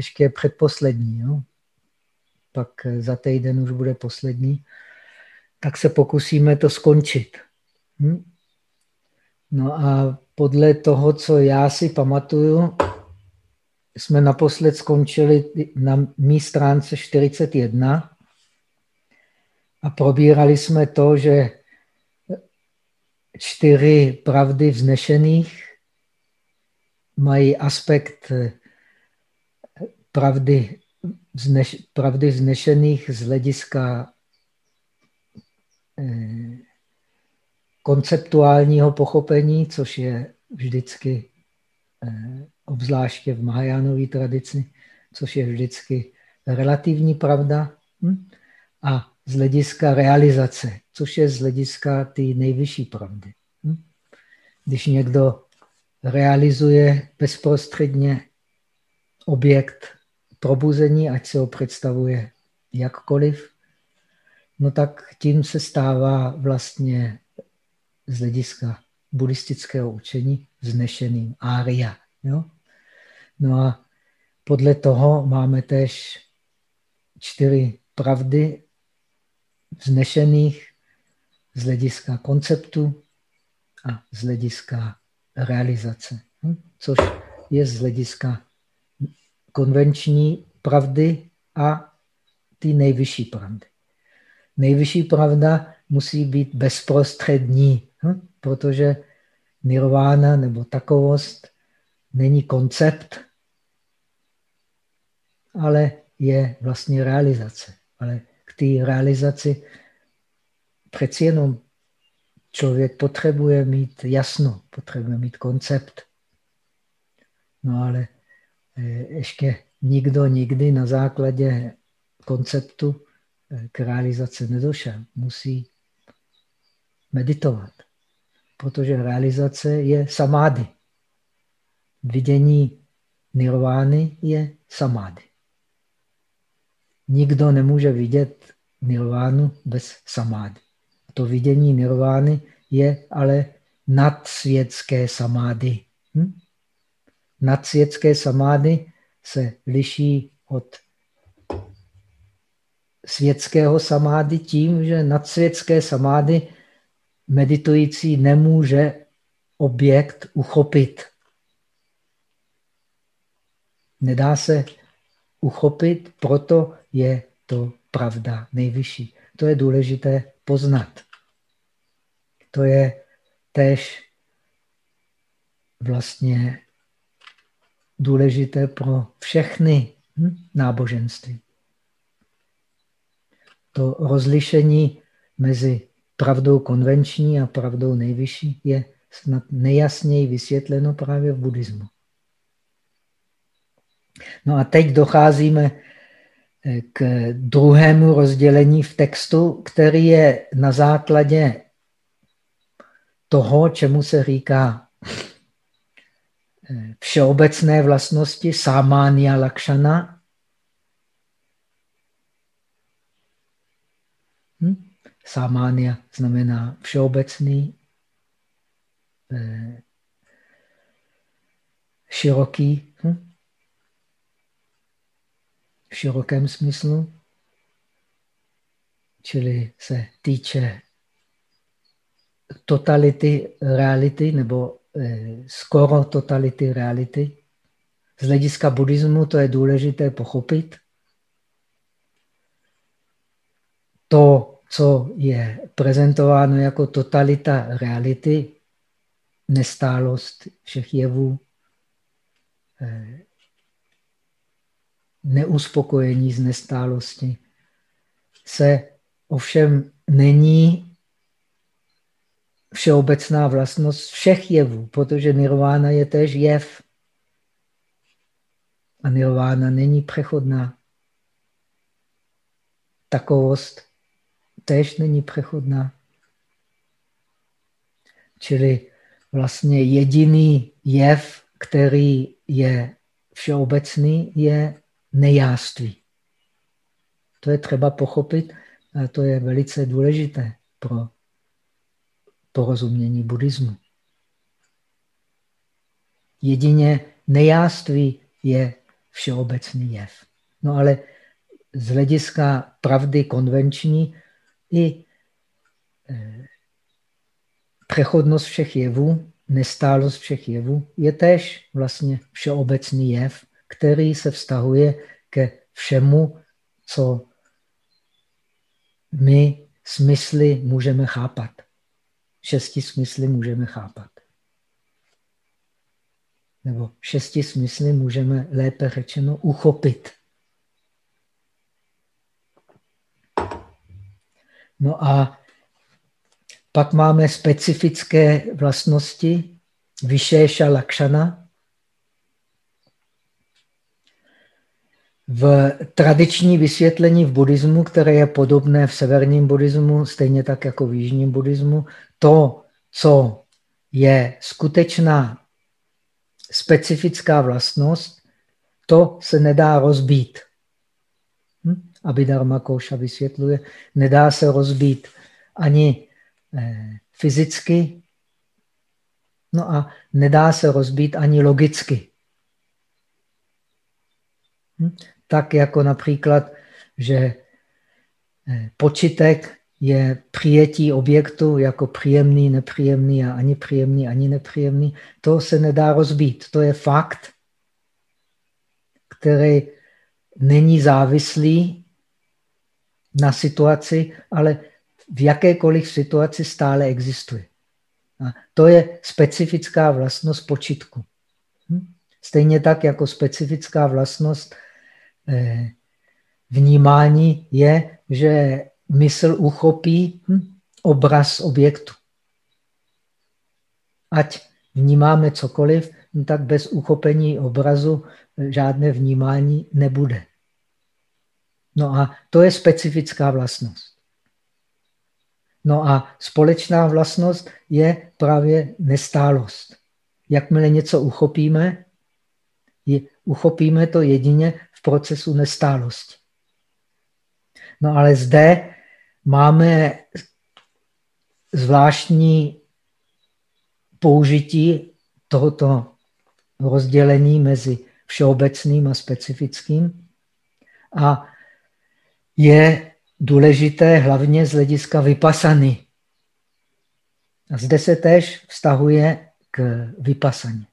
ještě předposlední. Jo? Pak za týden už bude poslední. Tak se pokusíme to skončit. Hm? No a podle toho, co já si pamatuju, jsme naposled skončili na mý stránce 41 a probírali jsme to, že čtyři pravdy vznešených mají aspekt pravdy, vzneš, pravdy vznešených z hlediska eh, konceptuálního pochopení, což je vždycky, eh, obzvláště v Mahajánové tradici, což je vždycky relativní pravda, hm? a z hlediska realizace, což je z hlediska té nejvyšší pravdy. Hm? Když někdo realizuje bezprostředně objekt probuzení, ať se ho představuje jakkoliv, no tak tím se stává vlastně z hlediska buddhistického učení vznešeným ária. Jo? No a podle toho máme tež čtyři pravdy vznešených z hlediska konceptu a z hlediska realizace. Hm? Což je z hlediska konvenční pravdy a ty nejvyšší pravdy. Nejvyšší pravda musí být bezprostřední, hm? protože nirvána nebo takovost není koncept, ale je vlastně realizace. Ale k té realizaci přeci jenom člověk potřebuje mít jasno, potřebuje mít koncept. No ale ještě nikdo nikdy na základě konceptu eh, k realizaci nedošel. Musí meditovat, protože realizace je samády. Vidění nirvány je samády. Nikdo nemůže vidět nirvánu bez samády. To vidění nirvány je ale nadsvětské samády. Hm? Nadsvětské samády se liší od světského samády tím, že nadsvětské samády meditující nemůže objekt uchopit. Nedá se uchopit, proto je to pravda nejvyšší. To je důležité poznat. To je tež vlastně důležité pro všechny hm, náboženství. To rozlišení mezi pravdou konvenční a pravdou nejvyšší je snad nejasněji vysvětleno právě v buddhismu. No a teď docházíme eh, k druhému rozdělení v textu, který je na základě toho, čemu se říká všeobecné vlastnosti, samánia lakšana. Hm? Samánia znamená všeobecný, eh, široký, hm? v širokém smyslu, čili se týče totality reality nebo skoro totality reality. Z hlediska buddhismu to je důležité pochopit. To, co je prezentováno jako totalita reality, nestálost všech jevů, eh, neuspokojení z nestálosti, se ovšem není všeobecná vlastnost všech jevů, protože nirvána je též jev. A nirvána není přechodná. Takovost též není přechodná. Čili vlastně jediný jev, který je všeobecný, je nejáství. To je třeba pochopit a to je velice důležité pro porozumění buddhismu. Jedině nejáství je všeobecný jev. No ale z hlediska pravdy konvenční i eh, přechodnost všech jevů, nestálost všech jevů je též vlastně všeobecný jev, který se vztahuje ke všemu, co my smysly můžeme chápat. Šesti smysly můžeme chápat. Nebo šesti smysly můžeme lépe řečeno uchopit. No a pak máme specifické vlastnosti, vyšéša lakšana. V tradiční vysvětlení v buddhismu, které je podobné v severním buddhismu, stejně tak jako v jižním buddhismu, to, co je skutečná specifická vlastnost, to se nedá rozbít. Hm? Abhidharma Kouša vysvětluje, nedá se rozbít ani eh, fyzicky, no a nedá se rozbít ani logicky. Tak jako například, že eh, počitek je přijetí objektu jako příjemný, nepříjemný a ani příjemný, ani nepříjemný. To se nedá rozbít. To je fakt, který není závislý na situaci, ale v jakékoliv situaci stále existuje. A to je specifická vlastnost počitku. Hm? Stejně tak jako specifická vlastnost vnímání je, že mysl uchopí hm, obraz objektu. Ať vnímáme cokoliv, no tak bez uchopení obrazu žádné vnímání nebude. No a to je specifická vlastnost. No a společná vlastnost je právě nestálost. Jakmile něco uchopíme, je, uchopíme to jedině v procesu nestálosti. No ale zde máme zvláštní použití tohoto rozdělení mezi všeobecným a specifickým a je důležité hlavně z hlediska vypasany. A zde se též vztahuje k vypasaně.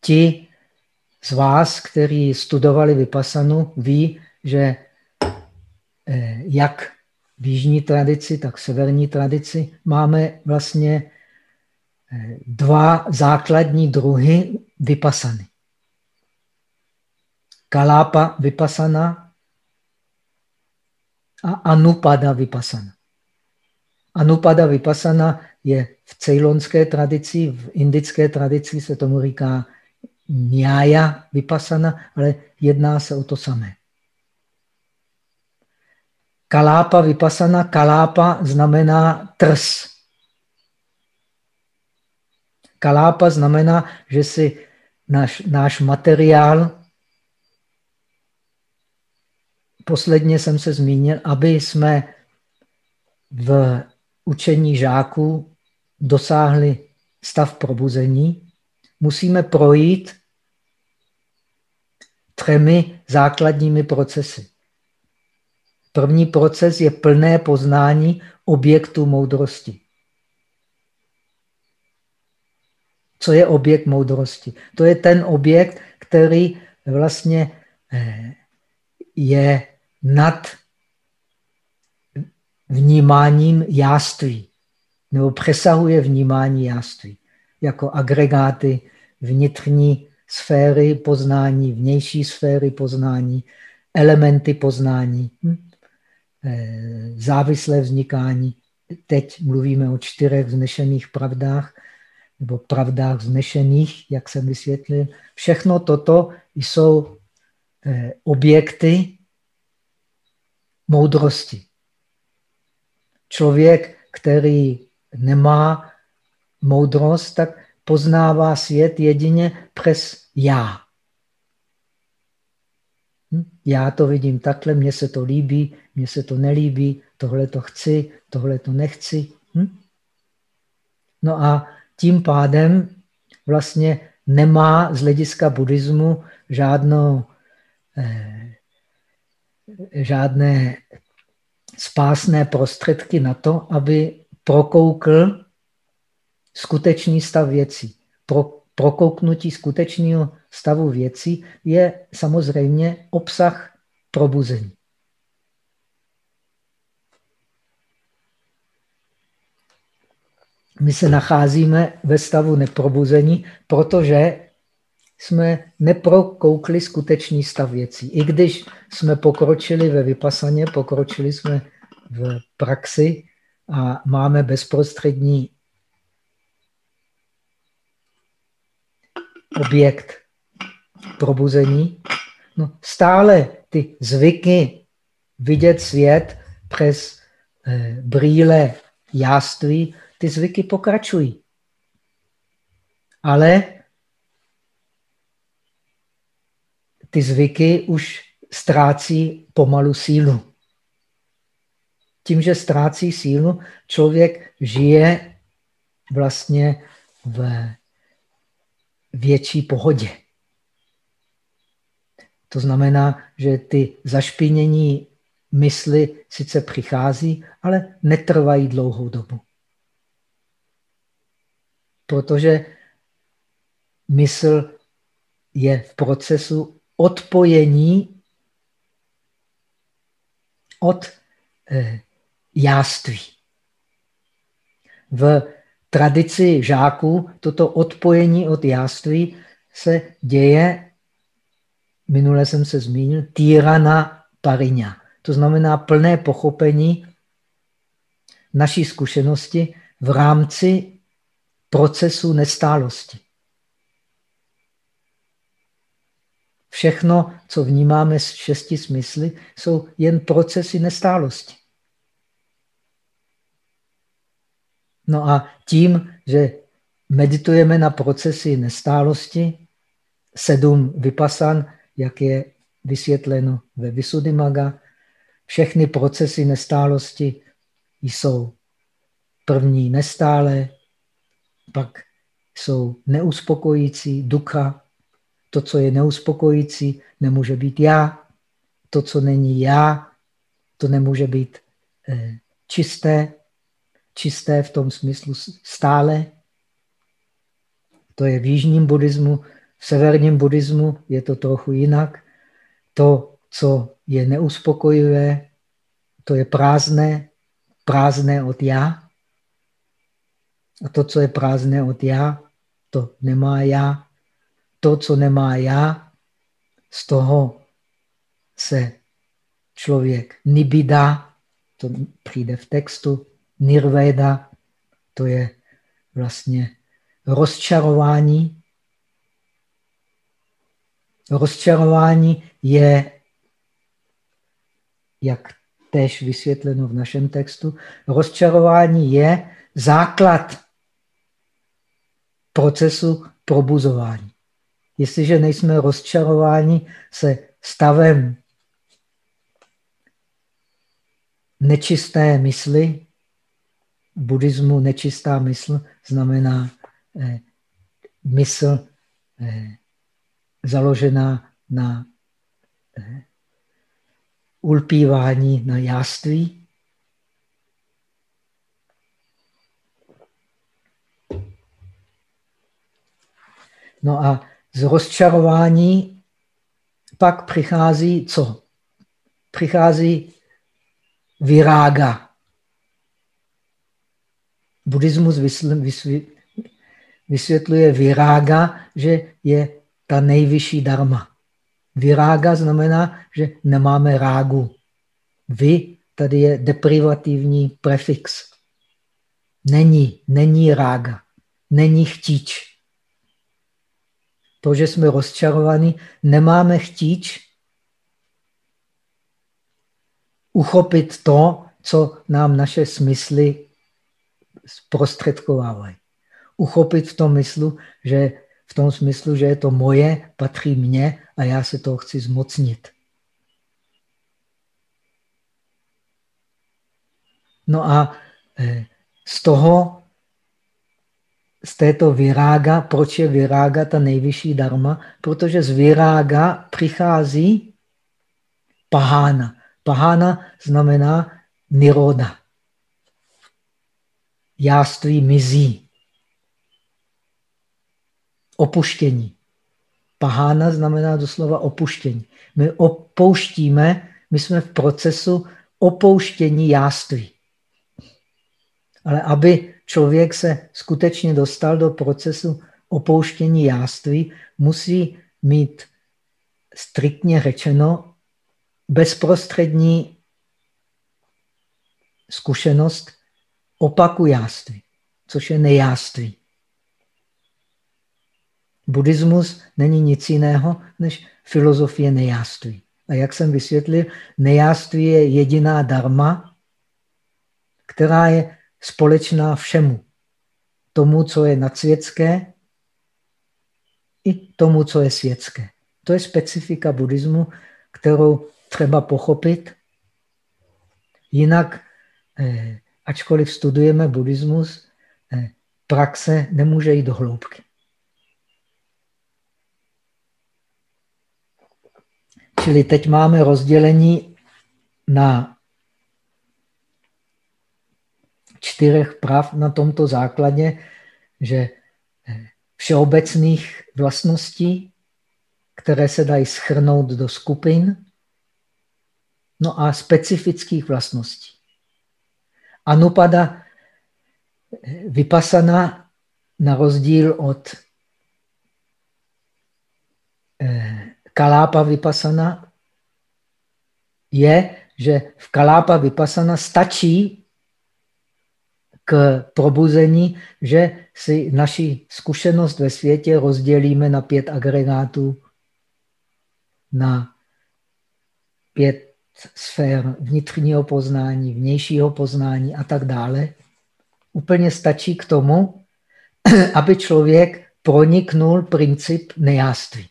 Ti z vás, kteří studovali vypasanu, ví, že Eh, jak v jižní tradici, tak v severní tradici máme vlastně eh, dva základní druhy vypasany. Kalápa vypasana a anupada vypasana. Anupada vypasana je v cejlonské tradici, v indické tradici se tomu říká nyája vypasana, ale jedná se o to samé. Kalápa vypasana, kalápa znamená trs. Kalápa znamená, že si náš, náš materiál, posledně jsem se zmínil, aby jsme v učení žáků dosáhli stav probuzení, musíme projít třemi základními procesy. První proces je plné poznání objektu moudrosti. Co je objekt moudrosti? To je ten objekt, který vlastně eh, je nad vnímáním jáství, nebo přesahuje vnímání jáství, jako agregáty vnitřní sféry poznání, vnější sféry poznání, elementy poznání. Hm? Eh, závislé vznikání. Teď mluvíme o čtyřech vznešených pravdách, nebo pravdách vznešených, jak jsem vysvětlil. Všechno toto jsou eh, objekty moudrosti. Člověk, který nemá moudrost, tak poznává svět jedině přes já. Hm? Já to vidím takhle, mně se to líbí, mně se to nelíbí, tohle to chci, tohle to nechci. Hm? No a tím pádem vlastně nemá z hlediska buddhismu žádnou, eh, žádné spásné prostředky na to, aby prokoukl skutečný stav věcí. Pro, prokouknutí skutečného stavu věcí je samozřejmě obsah probuzení. My se nacházíme ve stavu neprobuzení, protože jsme neprokoukli skutečný stav věcí. I když jsme pokročili ve vypasaně, pokročili jsme v praxi a máme bezprostřední objekt probuzení, no stále ty zvyky vidět svět přes eh, brýle jáství, ty zvyky pokračují. Ale ty zvyky už ztrácí pomalu sílu. Tím, že ztrácí sílu, člověk žije vlastně v větší pohodě. To znamená, že ty zašpinění mysli sice přichází, ale netrvají dlouhou dobu. Protože mysl je v procesu odpojení od eh, jáství. V tradici žáků toto odpojení od jáství se děje, minule jsem se zmínil, týrana pariňa. To znamená plné pochopení naší zkušenosti v rámci procesu nestálosti. Všechno, co vnímáme z šesti smysly, jsou jen procesy nestálosti. No a tím, že meditujeme na procesy nestálosti, sedm vypasan, jak je vysvětleno ve Visuddhimaga, všechny procesy nestálosti jsou první nestále, pak jsou neuspokojící, ducha. To, co je neuspokojící, nemůže být já. To, co není já, to nemůže být eh, čisté čisté v tom smyslu stále. To je v jižním buddhismu. V severním buddhismu je to trochu jinak. To, co je neuspokojivé, to je prázdné, prázdné od já. A to, co je prázdné od já, to nemá já. To, co nemá já, z toho se člověk nibida, to přijde v textu, nirvéda, to je vlastně rozčarování. Rozčarování je, jak též vysvětleno v našem textu, rozčarování je základ procesu probuzování. Jestliže nejsme rozčarováni se stavem nečisté mysli, buddhismu nečistá mysl znamená eh, mysl eh, založená na eh, ulpívání na jáství. No a z rozčarování pak přichází co? Přichází virága. Buddhismus vysvětluje virága, že je ta nejvyšší dharma. Virága znamená, že nemáme rágu. Vy, tady je deprivativní prefix. Není, není rága, není chtíč. To, že jsme rozčarovaní, nemáme chtíč uchopit to, co nám naše smysly zprostředkovávají. Uchopit v tom myslu, že v tom smyslu, že je to moje, patří mně a já se toho chci zmocnit. No a eh, z toho z této virága, proč je virága ta nejvyšší dharma? Protože z virága přichází pahána. Pahána znamená niroda. Jáství mizí. Opuštění. Pahána znamená doslova opuštění. My opouštíme, my jsme v procesu opouštění jáství. Ale aby člověk se skutečně dostal do procesu opouštění jáství, musí mít striktně řečeno bezprostřední zkušenost opaku jáství, což je nejáství. Buddhismus není nic jiného než filozofie nejáství. A jak jsem vysvětlil, nejáství je jediná dharma, která je společná všemu. Tomu, co je nadsvětské, i tomu, co je světské. To je specifika buddhismu, kterou třeba pochopit. Jinak, eh, ačkoliv studujeme buddhismus, eh, praxe nemůže jít do hloubky. Čili teď máme rozdělení na čtyřech prav na tomto základě, že eh, všeobecných vlastností, které se dají schrnout do skupin, no a specifických vlastností. Anupada vypasana na rozdíl od eh, kalápa vypasana je, že v kalápa vypasana stačí k probuzení, že si naši zkušenost ve světě rozdělíme na pět agregátů, na pět sfér vnitřního poznání, vnějšího poznání a tak dále. Úplně stačí k tomu, aby člověk proniknul princip nejáství.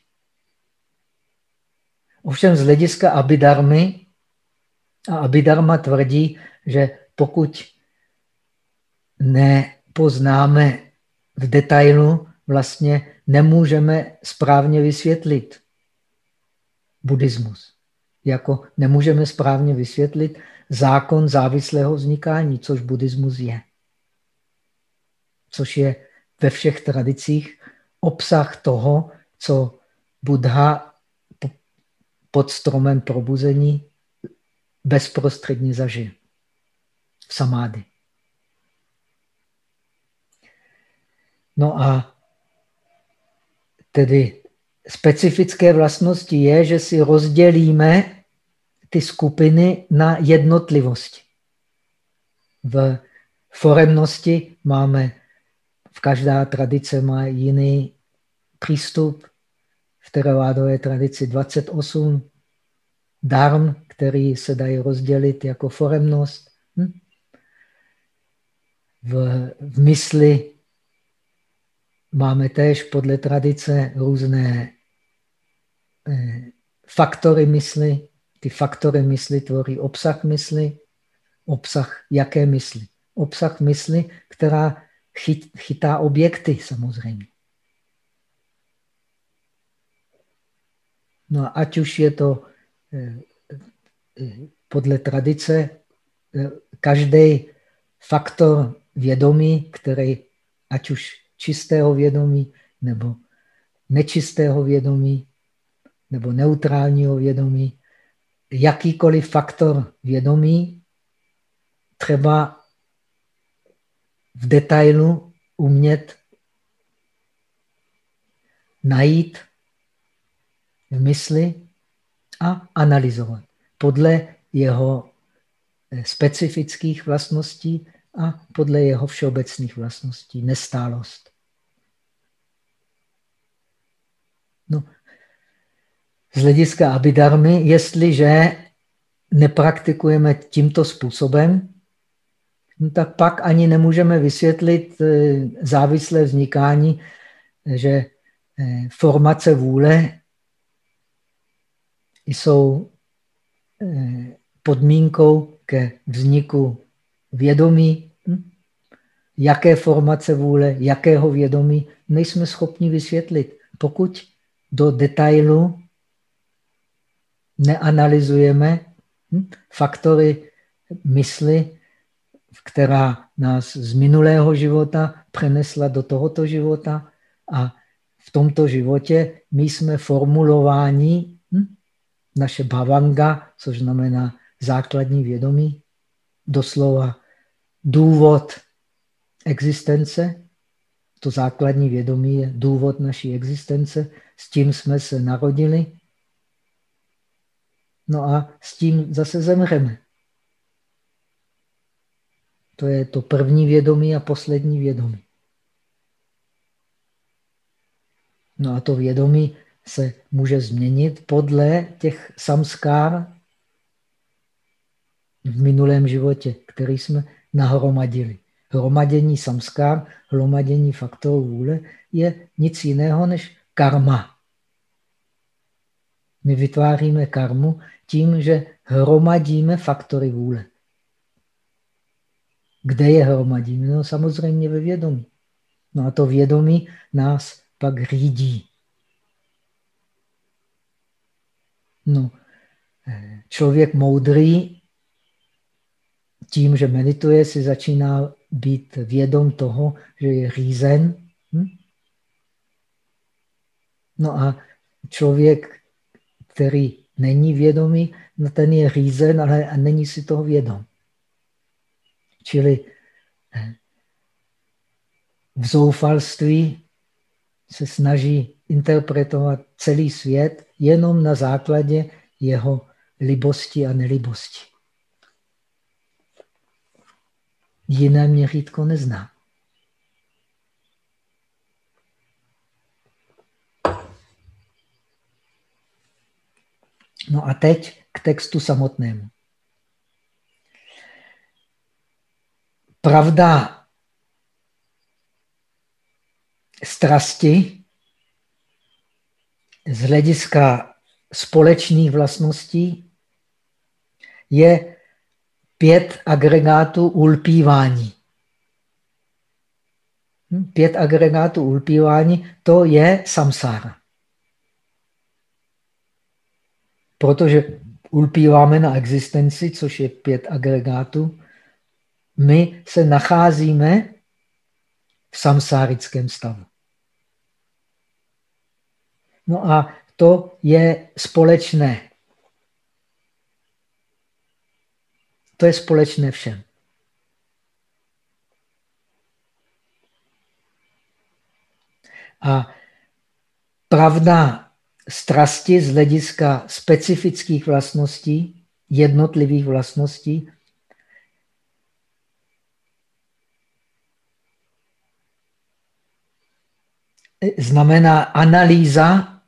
Ovšem z hlediska abidarmy, a abidarma tvrdí, že pokud nepoznáme v detailu, vlastně nemůžeme správně vysvětlit buddhismus. Jako nemůžeme správně vysvětlit zákon závislého vznikání, což buddhismus je. Což je ve všech tradicích obsah toho, co Buddha pod stromem probuzení bezprostředně zažije v samády. No a tedy specifické vlastnosti je, že si rozdělíme ty skupiny na jednotlivosti. V foremnosti máme, v každá tradice má jiný přístup. V teravádové tradici 28 darm, který se dají rozdělit jako foremnost. Hm? V, v mysli Máme též podle tradice různé eh, faktory mysli. Ty faktory mysli tvoří obsah mysli. Obsah jaké mysli? Obsah mysli, která chytá objekty samozřejmě. No a ať už je to eh, eh, podle tradice, každý faktor vědomí, který ať už čistého vědomí nebo nečistého vědomí nebo neutrálního vědomí. Jakýkoliv faktor vědomí třeba v detailu umět najít v mysli a analyzovat podle jeho specifických vlastností a podle jeho všeobecných vlastností, nestálost. No, z hlediska abidarmy, jestliže nepraktikujeme tímto způsobem, no tak pak ani nemůžeme vysvětlit eh, závislé vznikání, že eh, formace vůle jsou eh, podmínkou ke vzniku vědomí. Hm? jaké formace vůle, jakého vědomí, nejsme schopni vysvětlit, pokud do detailu neanalyzujeme hm, faktory mysli, která nás z minulého života přenesla do tohoto života a v tomto životě my jsme formulováni, hm, naše bhavanga, což znamená základní vědomí, doslova důvod existence, to základní vědomí je důvod naší existence, s tím jsme se narodili, no a s tím zase zemřeme. To je to první vědomí a poslední vědomí. No a to vědomí se může změnit podle těch samskár v minulém životě, který jsme nahromadili. Hromadění samskár, hromadění faktorů vůle je nic jiného než karma. My vytváříme karmu tím, že hromadíme faktory vůle. Kde je hromadíme? No samozřejmě ve vědomí. No a to vědomí nás pak řídí. No, eh, člověk moudrý tím, že medituje, si začíná být vědom toho, že je řízen. Hm? No a člověk, který není vědomý, no ten je řízen, ale a není si toho vědom. Čili eh, v zoufalství se snaží interpretovat celý svět jenom na základě jeho libosti a nelibosti. Jiné měřítko nezná. No a teď k textu samotnému. Pravda strasti z hlediska společných vlastností je pět agregátů ulpívání. Hm, pět agregátů ulpívání, to je samsára. Protože ulpíváme na existenci, což je pět agregátů, my se nacházíme v samsárickém stavu. No a to je společné. To je společné všem. A pravda strasti z hlediska specifických vlastností, jednotlivých vlastností, znamená analýza.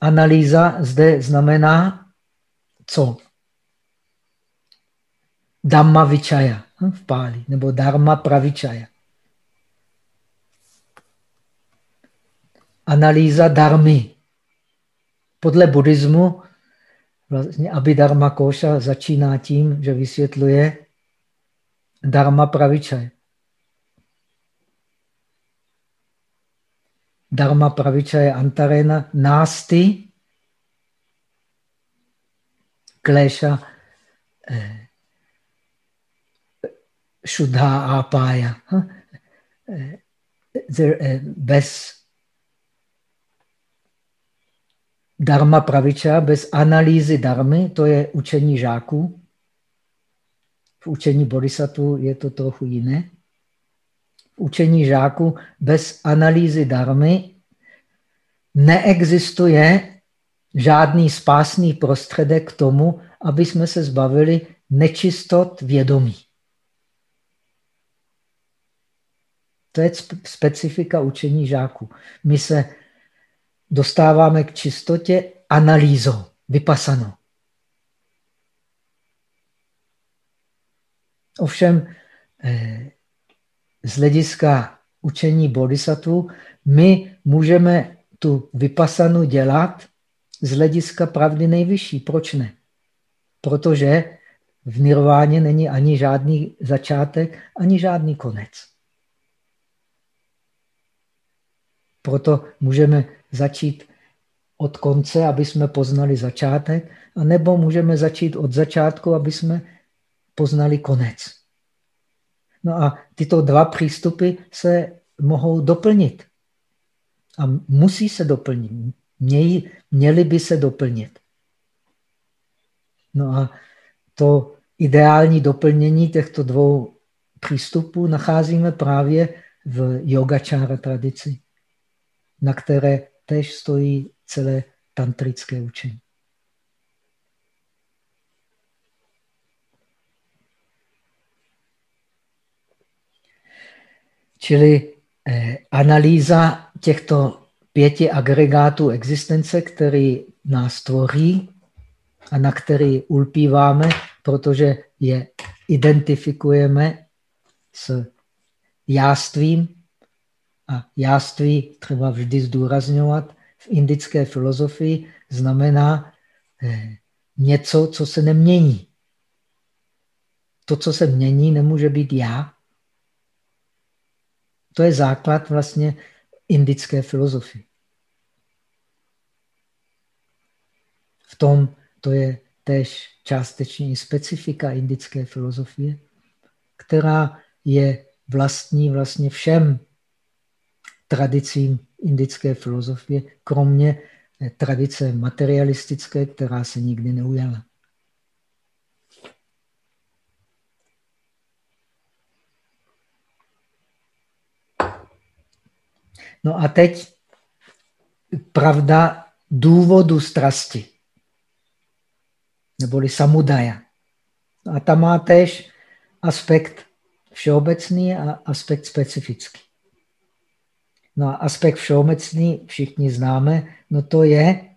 Analýza zde znamená co? Dhamma vichaya hm, v Páli, nebo Dharma pravichaya. Analýza darmy. Podle buddhismu vlastně Abhidharma Koša začíná tím, že vysvětluje Dharma pravichaya. Dharma pravičaje antarena násti kleša eh, šudha apája. Eh, eh, bez dharma praviča, bez analýzy darmy, to je učení žáků. V učení bodhisattva je to trochu jiné učení žáků bez analýzy darmy neexistuje žádný spásný prostředek k tomu, aby jsme se zbavili nečistot vědomí. To je specifika učení žáků. My se dostáváme k čistotě analýzou, vypasanou. Ovšem, eh, z hlediska učení bodhisattva, my můžeme tu vypasanu dělat z hlediska pravdy nejvyšší. Proč ne? Protože v nirváně není ani žádný začátek, ani žádný konec. Proto můžeme začít od konce, aby jsme poznali začátek, nebo můžeme začít od začátku, aby jsme poznali konec. No a tyto dva přístupy se mohou doplnit. A musí se doplnit. Měli by se doplnit. No a to ideální doplnění těchto dvou přístupů nacházíme právě v yogačára tradici, na které tež stojí celé tantrické učení. Čili eh, analýza těchto pěti agregátů existence, který nás tvoří a na který ulpíváme, protože je identifikujeme s jástvím. A jáství třeba vždy zdůrazňovat v indické filozofii znamená eh, něco, co se nemění. To, co se mění, nemůže být já. To je základ vlastně indické filozofie. V tom to je též částečně specifika indické filozofie, která je vlastní vlastně všem tradicím indické filozofie, kromě tradice materialistické, která se nikdy neujala. No a teď pravda důvodu strasti, neboli samudaja. A tam má tež aspekt všeobecný a aspekt specifický. No a aspekt všeobecný všichni známe, no to je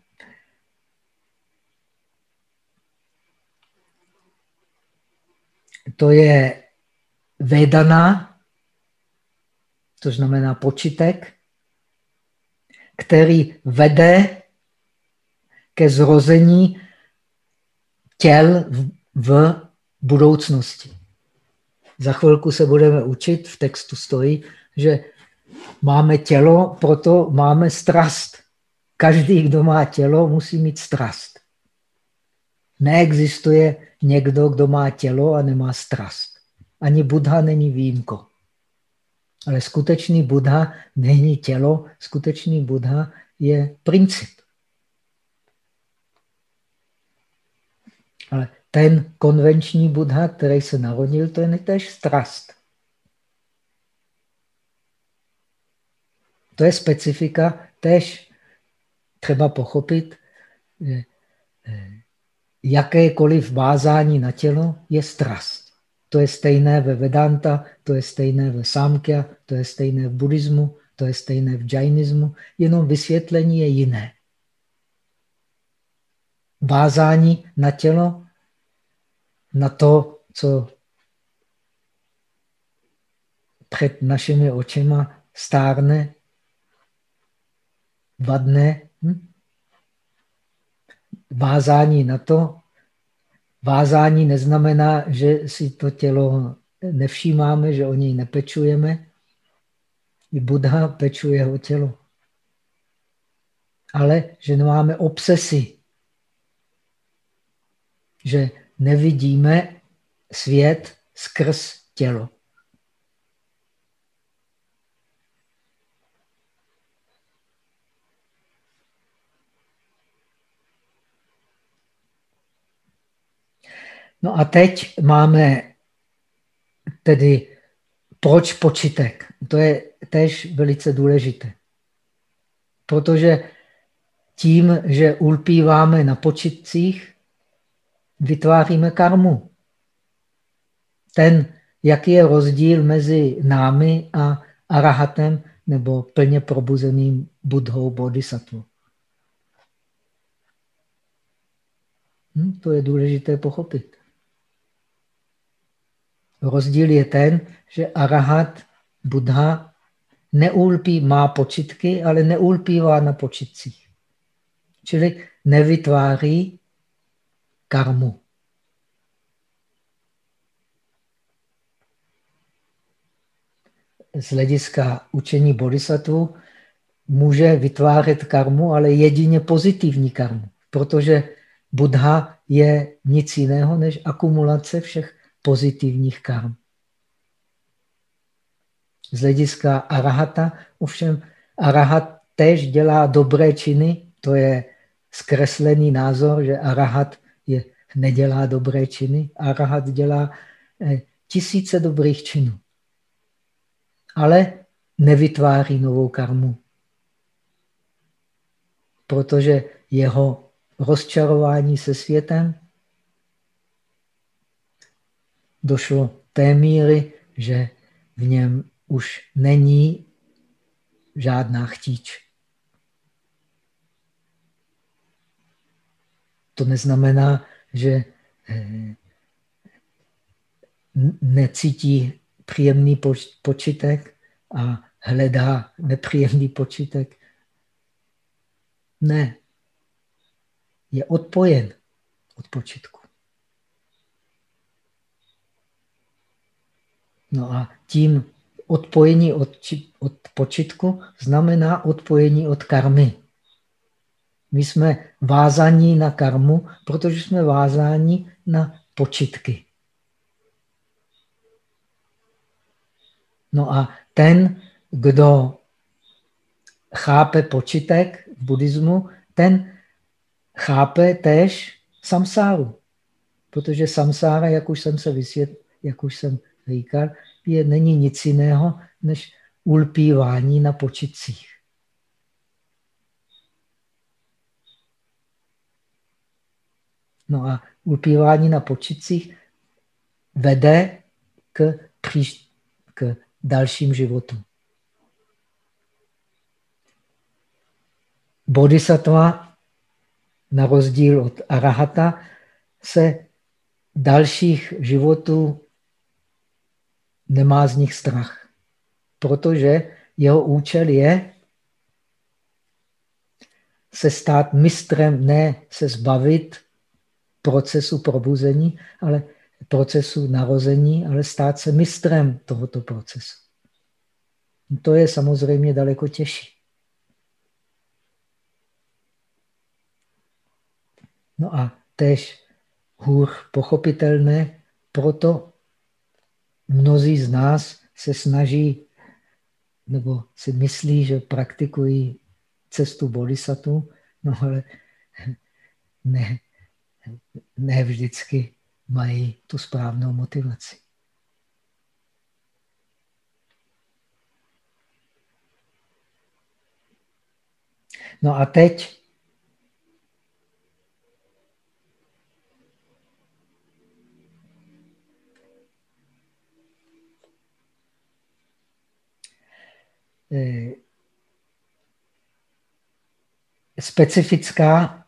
to je vedaná, to znamená počitek, který vede ke zrození těl v budoucnosti. Za chvilku se budeme učit, v textu stojí, že máme tělo, proto máme strast. Každý, kdo má tělo, musí mít strast. Neexistuje někdo, kdo má tělo a nemá strast. Ani Buddha není výjimkou. Ale skutečný Buddha není tělo, skutečný Buddha je princip. Ale ten konvenční Buddha, který se narodil, to je tež strast. To je specifika, tež třeba pochopit, eh, jakékoliv vázání na tělo je strast. To je stejné ve Vedanta, to je stejné ve Samkhya, to je stejné v buddhismu, to je stejné v džajnismu, jenom vysvětlení je jiné. Vázání na tělo, na to, co před našimi očima stárne, vadné. Hm? Vázání na to, Vázání neznamená, že si to tělo nevšímáme, že o něj nepečujeme. I Buddha pečuje o tělo. Ale že nemáme obsesy. Že nevidíme svět skrz tělo. No a teď máme tedy proč počitek. To je tež velice důležité. Protože tím, že ulpíváme na počitcích, vytváříme karmu. Ten, jaký je rozdíl mezi námi a arahatem nebo plně probuzeným budhou bodhisattva. Hm, to je důležité pochopit. Rozdíl je ten, že arahat, Buddha, neulpí, má počitky, ale neulpívá na počitcích. Čili nevytváří karmu. Z hlediska učení bodhisattva může vytvářet karmu, ale jedině pozitivní karmu, protože Buddha je nic jiného než akumulace všech pozitivních karm. Z hlediska arahata, ovšem arahat tež dělá dobré činy, to je zkreslený názor, že arahat je, nedělá dobré činy. Arahat dělá eh, tisíce dobrých činů, ale nevytváří novou karmu, protože jeho rozčarování se světem došlo té míry, že v něm už není žádná chtíč. To neznamená, že eh, necítí příjemný počitek a hledá nepříjemný počitek. Ne. Je odpojen od počitku. No a tím odpojení od, od počitku znamená odpojení od karmy. My jsme vázaní na karmu, protože jsme vázáni na počitky. No a ten, kdo chápe počitek v buddhismu, ten chápe též samsáru. Protože samsára, jak už jsem se vysvětlil, jak už jsem říkal, je, není nic jiného, než ulpívání na počitcích. No a ulpívání na počitcích vede k, příš, k dalším životům. Bodhisattva, na rozdíl od arahata, se dalších životů nemá z nich strach, protože jeho účel je se stát mistrem, ne se zbavit procesu probuzení, ale procesu narození, ale stát se mistrem tohoto procesu. To je samozřejmě daleko těžší. No a tež hůř pochopitelné, proto mnozí z nás se snaží nebo si myslí, že praktikují cestu bodhisattva, no ale ne, ne vždycky mají tu správnou motivaci. No a teď specifická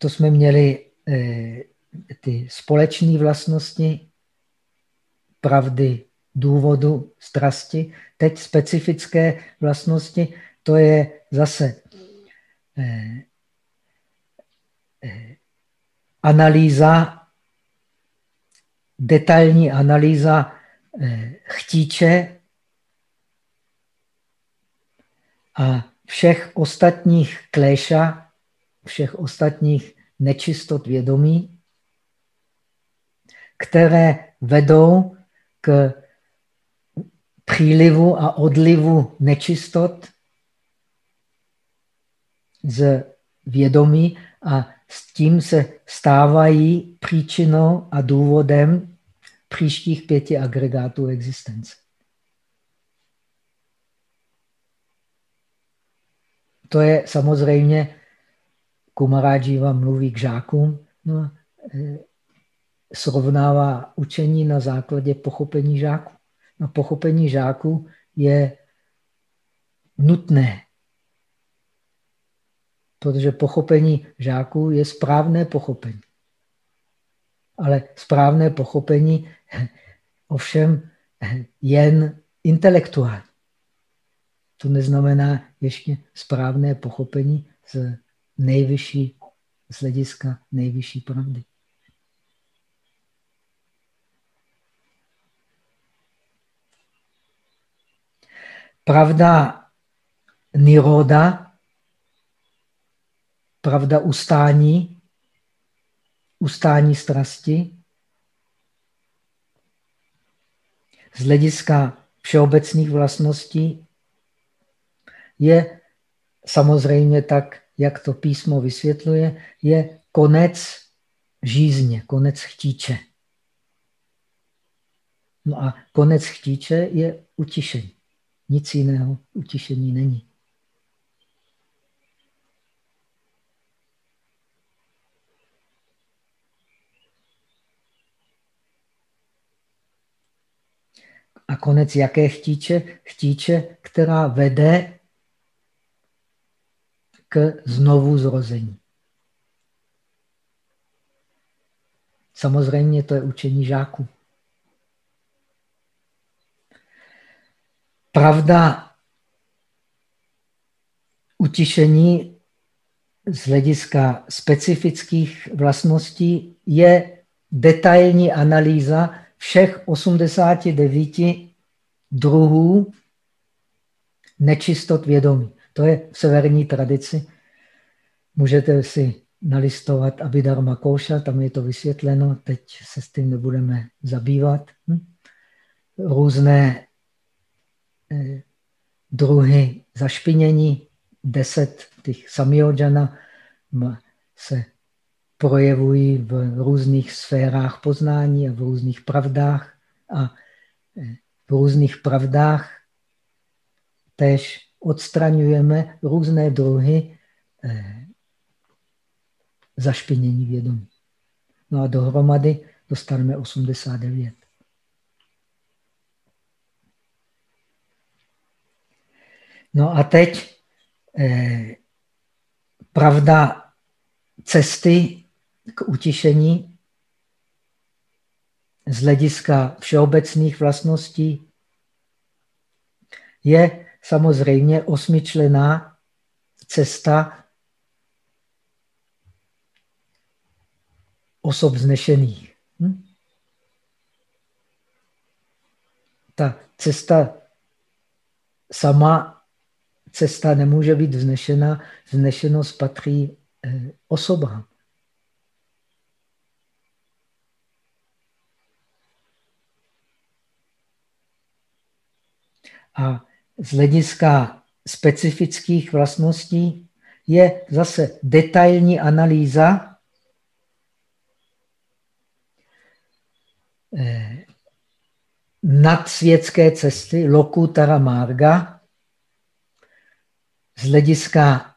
to jsme měli eh, ty společné vlastnosti, pravdy, důvodu, strasti. Teď specifické vlastnosti, to je zase eh, eh, analýza, detailní analýza chtíče a všech ostatních kléša, všech ostatních nečistot vědomí, které vedou k přílivu a odlivu nečistot z vědomí a s tím se stávají příčinou a důvodem příštích pěti agregátů existence. To je samozřejmě Kumarajiva mluví k žákům, no, e, srovnává učení na základě pochopení žáků. No, pochopení žáků je nutné, protože pochopení žáků je správné pochopení. Ale správné pochopení ovšem jen intelektuální. To neznamená ještě správné pochopení z nejvyšší, z hlediska nejvyšší pravdy. Pravda niroda, pravda ustání, ustání strasti. Z hlediska všeobecných vlastností je samozřejmě tak, jak to písmo vysvětluje, je konec žízně, konec chtíče. No a konec chtíče je utišení. Nic jiného utišení není. A konec jaké chtíče? Chtíče, která vede k znovu zrození. Samozřejmě to je učení žáků. Pravda utišení z hlediska specifických vlastností je detailní analýza všech 89 druhů nečistot vědomí. To je v severní tradici. Můžete si nalistovat Abhidharma Koša, tam je to vysvětleno, teď se s tím nebudeme zabývat. Hm? Různé eh, druhy zašpinění, deset těch samyojana se projevují v různých sférách poznání a v různých pravdách. A eh, v různých pravdách tež odstraňujeme různé druhy eh, zašpinění vědomí. No a dohromady dostaneme 89. No a teď eh, pravda cesty k utišení z hlediska všeobecných vlastností je samozřejmě osmičlená cesta osob znešených. Hm? Ta cesta sama, cesta nemůže být vznešena, vznešenost patří eh, osobám. A z hlediska specifických vlastností je zase detailní analýza eh, nadsvětské cesty Lokutara Marga z hlediska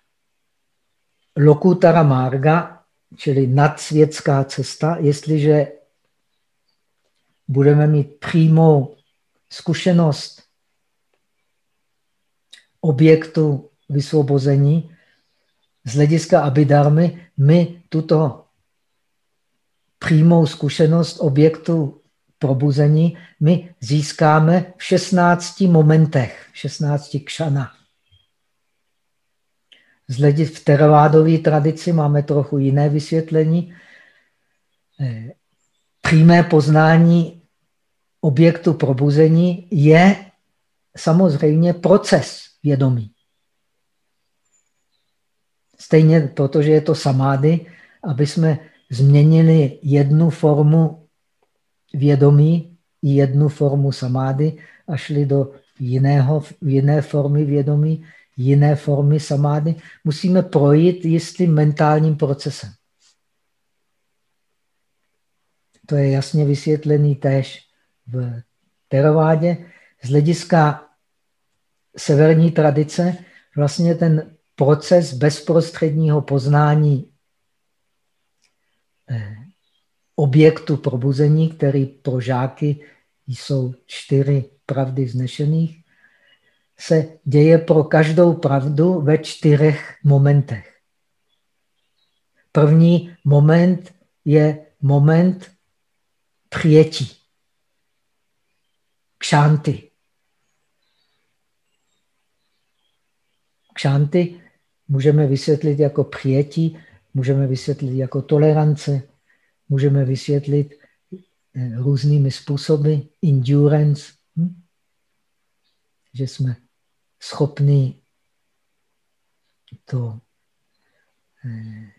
Lokutara Marga, čili nadsvětská cesta, jestliže budeme mít přímou zkušenost objektu vysvobození, z hlediska abidarmy, my tuto přímou zkušenost objektu probuzení my získáme v 16 momentech, 16 kšana. Z v teravádové tradici máme trochu jiné vysvětlení. Eh, přímé poznání objektu probuzení je samozřejmě proces vědomí. Stejně protože je to samády, aby jsme změnili jednu formu vědomí i jednu formu samády a šli do jiného, jiné formy vědomí, jiné formy samády, musíme projít jistým mentálním procesem. To je jasně vysvětlený též v teravádě. Z hlediska severní tradice vlastně ten proces bezprostředního poznání eh, objektu probuzení, který pro žáky jsou čtyři pravdy vznešených, se děje pro každou pravdu ve čtyřech momentech. První moment je moment přijetí, kšanty. Kšanty můžeme vysvětlit jako přijetí, můžeme vysvětlit jako tolerance, můžeme vysvětlit eh, různými způsoby, endurance, hm? že jsme schopni to, eh,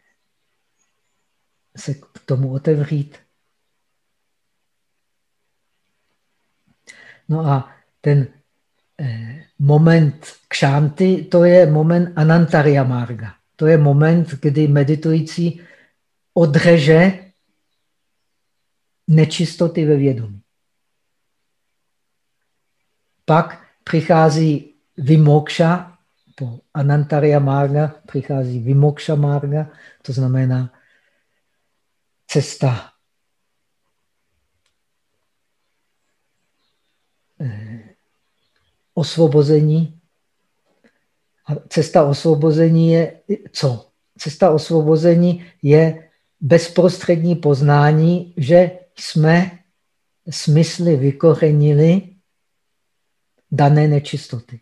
se k tomu otevřít. No a ten moment kšanty, to je moment anantarya marga. To je moment, kdy meditující odreže nečistoty ve vědomí. Pak přichází vimokša, po Anantarya Marga přichází vimokša Marga, to znamená cesta eh, osvobození. A cesta osvobození je co? Cesta osvobození je bezprostřední poznání, že jsme smysly vykořenili dané nečistoty.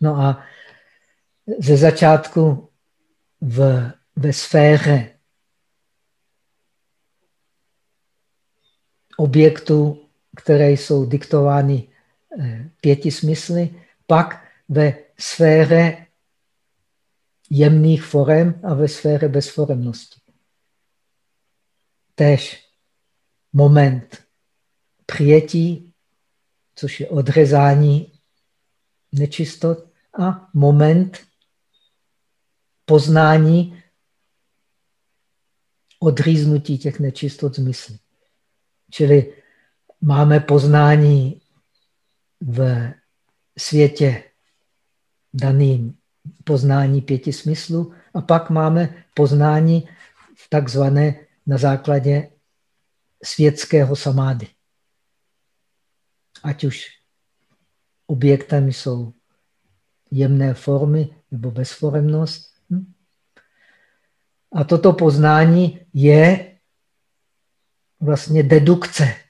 No a ze začátku v, ve sféře objektů, které jsou diktovány pěti smysly, pak ve sféře jemných forem a ve sféře bezforemnosti. Tež moment přijetí, což je odřezání nečistot, a moment poznání odříznutí těch nečistot z mysli. Čili máme poznání v světě daným poznání pěti smyslů a pak máme poznání v takzvané na základě světského samády. Ať už objektem jsou jemné formy nebo bezforemnost. A toto poznání je vlastně dedukce.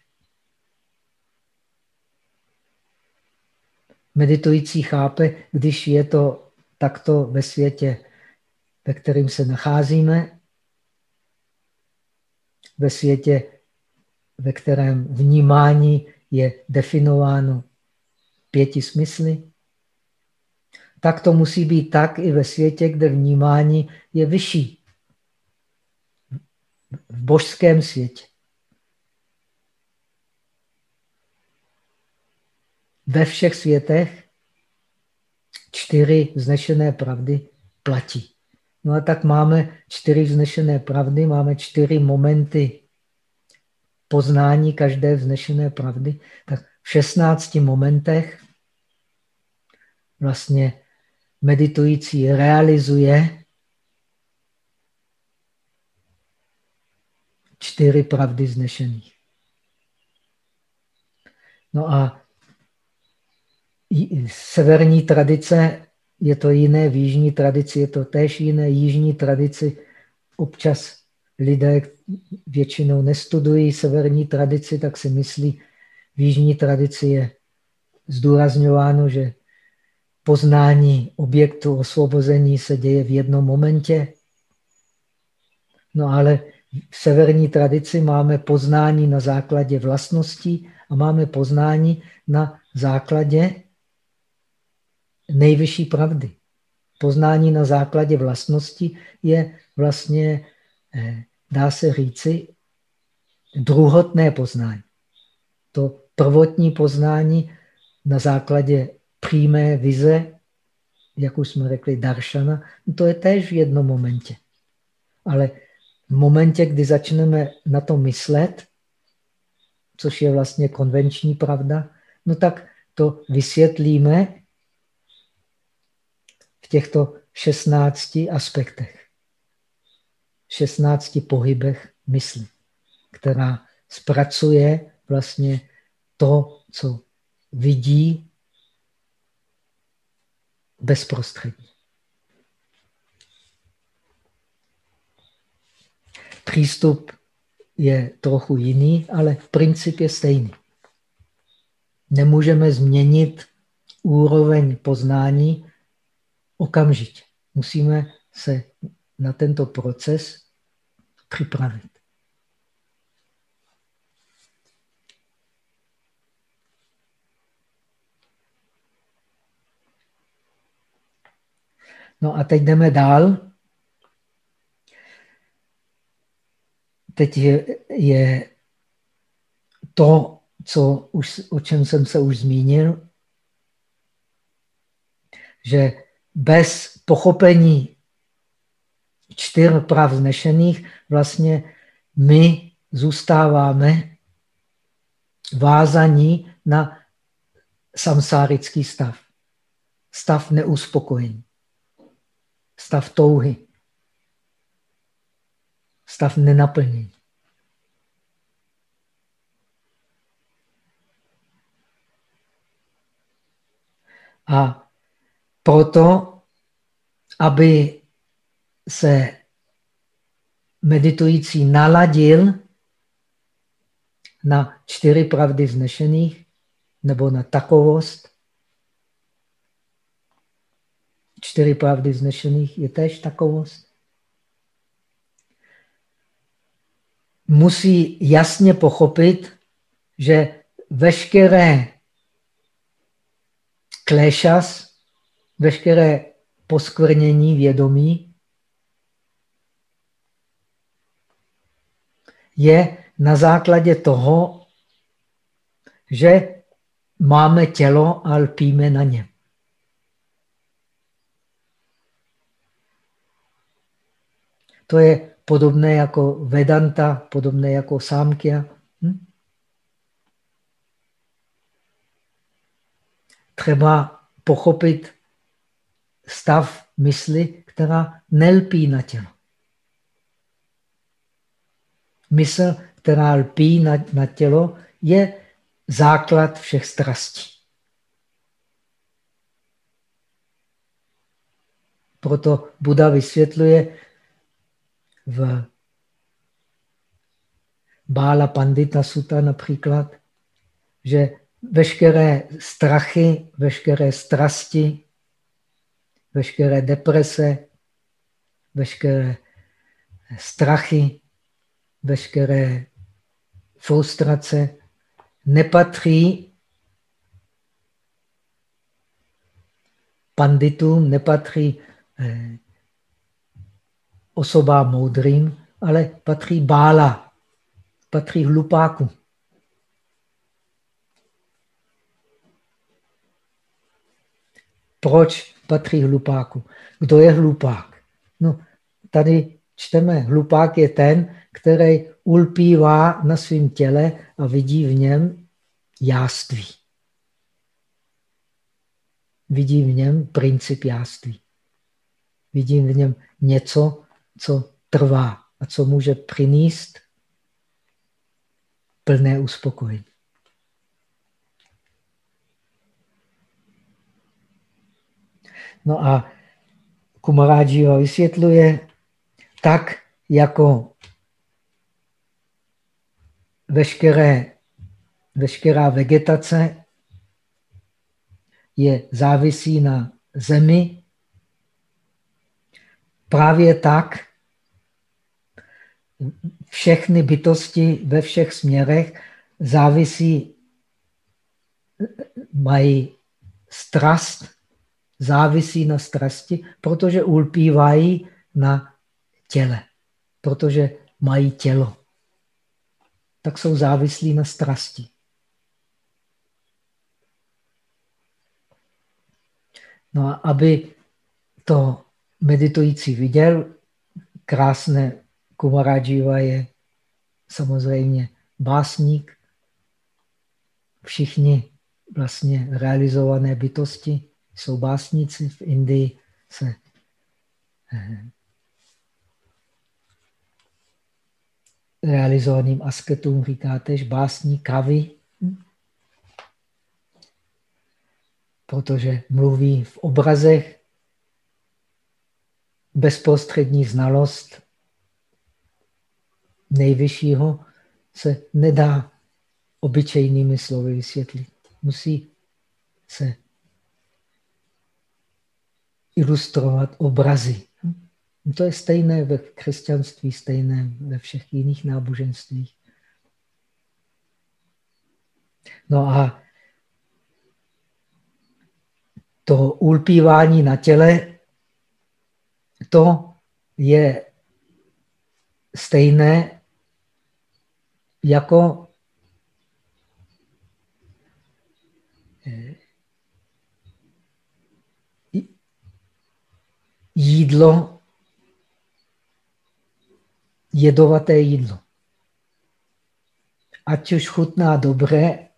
Meditující chápe, když je to takto ve světě, ve kterém se nacházíme, ve světě, ve kterém vnímání je definováno pěti smysly, tak to musí být tak i ve světě, kde vnímání je vyšší. V božském světě. Ve všech světech čtyři vznešené pravdy platí. No a tak máme čtyři vznešené pravdy, máme čtyři momenty poznání každé vznešené pravdy. Tak v 16 momentech vlastně meditující realizuje čtyři pravdy znešených. No a severní tradice je to jiné, v jižní tradici je to též jiné, jižní tradici občas lidé většinou nestudují severní tradici, tak si myslí, v jižní tradici je zdůrazňováno, že poznání objektu osvobození se děje v jednom momentě. No ale v severní tradici máme poznání na základě vlastností a máme poznání na základě nejvyšší pravdy. Poznání na základě vlastnosti je vlastně, eh, dá se říci, druhotné poznání. To prvotní poznání na základě přímé vize, jak už jsme řekli, daršana, to je též v jednom momentě. Ale v momentě, kdy začneme na to myslet, což je vlastně konvenční pravda, no tak to vysvětlíme v těchto 16 aspektech, 16 pohybech mysli, která zpracuje vlastně to, co vidí bezprostředně. Přístup je trochu jiný, ale princip je stejný. Nemůžeme změnit úroveň poznání okamžitě. Musíme se na tento proces připravit. No a teď jdeme dál. Teď je, je to, co už, o čem jsem se už zmínil, že bez pochopení čtyř prav znešených vlastně my zůstáváme vázaní na samsárický stav. Stav neuspokojení. Stav touhy. Stav nenaplnění. A proto, aby se meditující naladil na čtyři pravdy vznešených nebo na takovost. Čtyři pravdy vznešených je též takovost. Musí jasně pochopit, že veškeré kléšas, veškeré poskvrnění vědomí je na základě toho, že máme tělo a lpíme na něm. To je podobné jako Vedanta, podobné jako Sámkya. Hm? Třeba pochopit stav mysli, která nelpí na tělo. Mysl, která lpí na, na tělo, je základ všech strastí. Proto Buda vysvětluje v Bála Pandita Sutta například, že veškeré strachy, veškeré strasti, veškeré deprese, veškeré strachy, veškeré frustrace nepatří panditům, nepatří eh, osobám moudrým, ale patří bála, patří hlupáku. Proč patří hlupáku? Kdo je hlupák? No, tady čteme, hlupák je ten, který ulpívá na svém těle a vidí v něm jáství. Vidí v něm princip jáství. Vidí v něm něco, co trvá a co může přinést plné uspokojení. No a Kumarájiva vysvětluje, tak jako veškeré, veškerá vegetace je závisí na zemi, právě tak všechny bytosti ve všech směrech závisí, mají strast, závisí na strasti, protože ulpívají na těle, protože mají tělo. Tak jsou závislí na strasti. No a aby to meditující viděl, krásné Kumarajiva je samozřejmě básník. Všichni vlastně realizované bytosti jsou básníci. V Indii se eh, realizovaným asketům říká tež básní kavy, protože mluví v obrazech, bezprostřední znalost nejvyššího se nedá obyčejnými slovy vysvětlit. Musí se ilustrovat obrazy. To je stejné ve křesťanství, stejné ve všech jiných náboženstvích. No a to ulpívání na těle to je stejné jako jídlo, jedovaté jídlo. Ať už chutná dobře,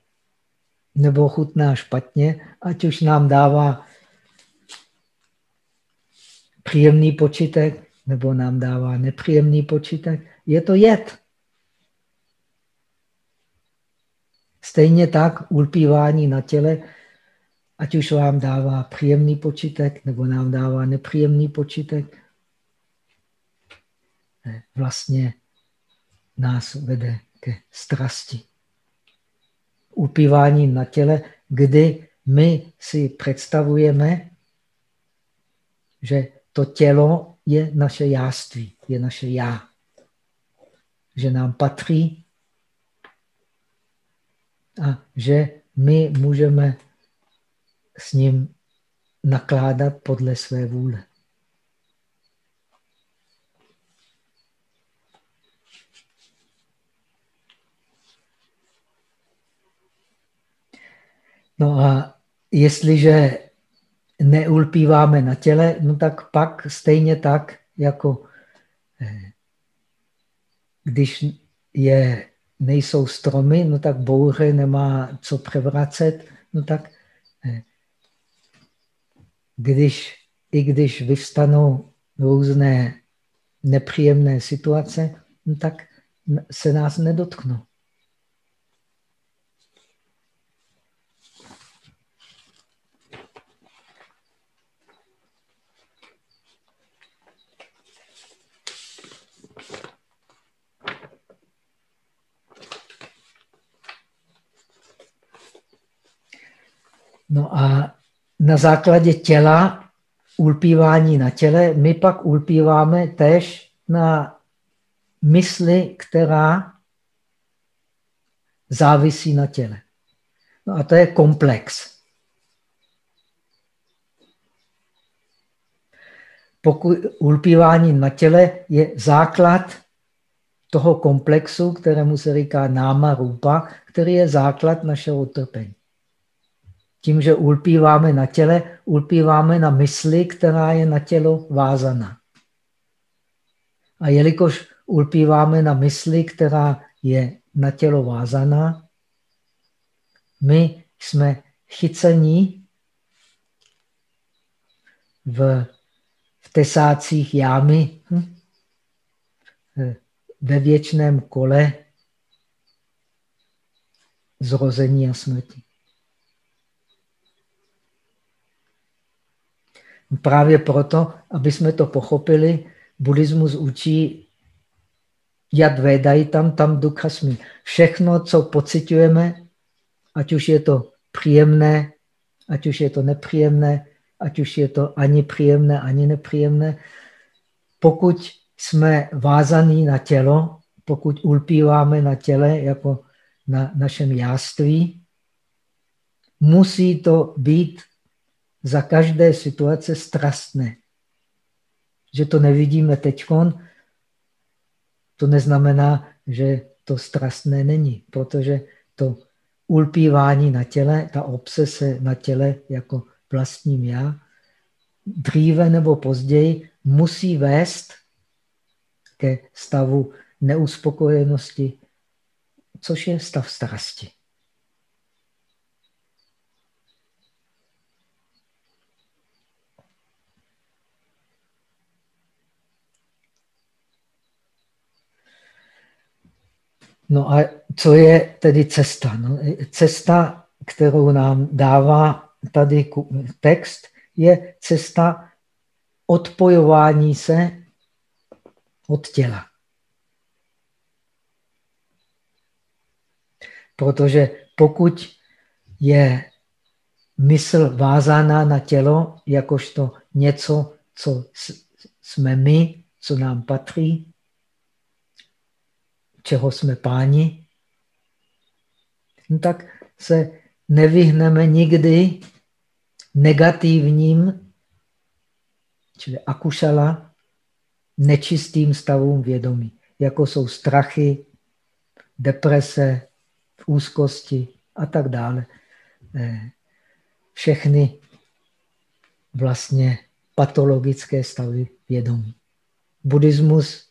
nebo chutná špatně, ať už nám dává příjemný počitek, nebo nám dává nepříjemný počitek, je to jed. Stejně tak ulpívání na těle, ať už vám dává příjemný počitek, nebo nám dává nepříjemný počitek, vlastně nás vede ke strasti. Upívání na těle, kdy my si představujeme, že to tělo je naše jáství, je naše já. Že nám patří a že my můžeme s ním nakládat podle své vůle. No a jestliže neulpíváme na těle, no tak pak stejně tak, jako eh, když je, nejsou stromy, no tak bouře nemá co převracet, no tak eh, když, i když vyvstanou různé nepříjemné situace, no tak se nás nedotknou. No a na základě těla, ulpívání na těle, my pak ulpíváme tež na mysli, která závisí na těle. No a to je komplex. Pokud ulpívání na těle je základ toho komplexu, kterému se říká náma rupa, který je základ našeho utrpení. Tím, že ulpíváme na těle, ulpíváme na mysli, která je na tělo vázaná. A jelikož ulpíváme na mysli, která je na tělo vázaná, my jsme chycení v, v tesácích jámy hm? ve věčném kole zrození a smrti. Právě proto, aby jsme to pochopili, buddhismus učí jad vedají tam, tam dukhasmi. Všechno, co pocitujeme, ať už je to příjemné, ať už je to nepříjemné, ať už je to ani příjemné, ani nepříjemné, pokud jsme vázaní na tělo, pokud ulpíváme na těle jako na našem jáství, musí to být za každé situace strastné. Že to nevidíme teď, to neznamená, že to strastné není, protože to ulpívání na těle, ta obsese na těle jako vlastním já, dříve nebo později musí vést ke stavu neuspokojenosti, což je stav strasti. No a co je tedy cesta? No, cesta, kterou nám dává tady text, je cesta odpojování se od těla. Protože pokud je mysl vázána na tělo, jakožto něco, co jsme my, co nám patří, čeho jsme páni, no tak se nevyhneme nikdy negativním, čili akušala, nečistým stavům vědomí, jako jsou strachy, deprese, úzkosti a tak dále. Eh, všechny vlastně patologické stavy vědomí. Buddhismus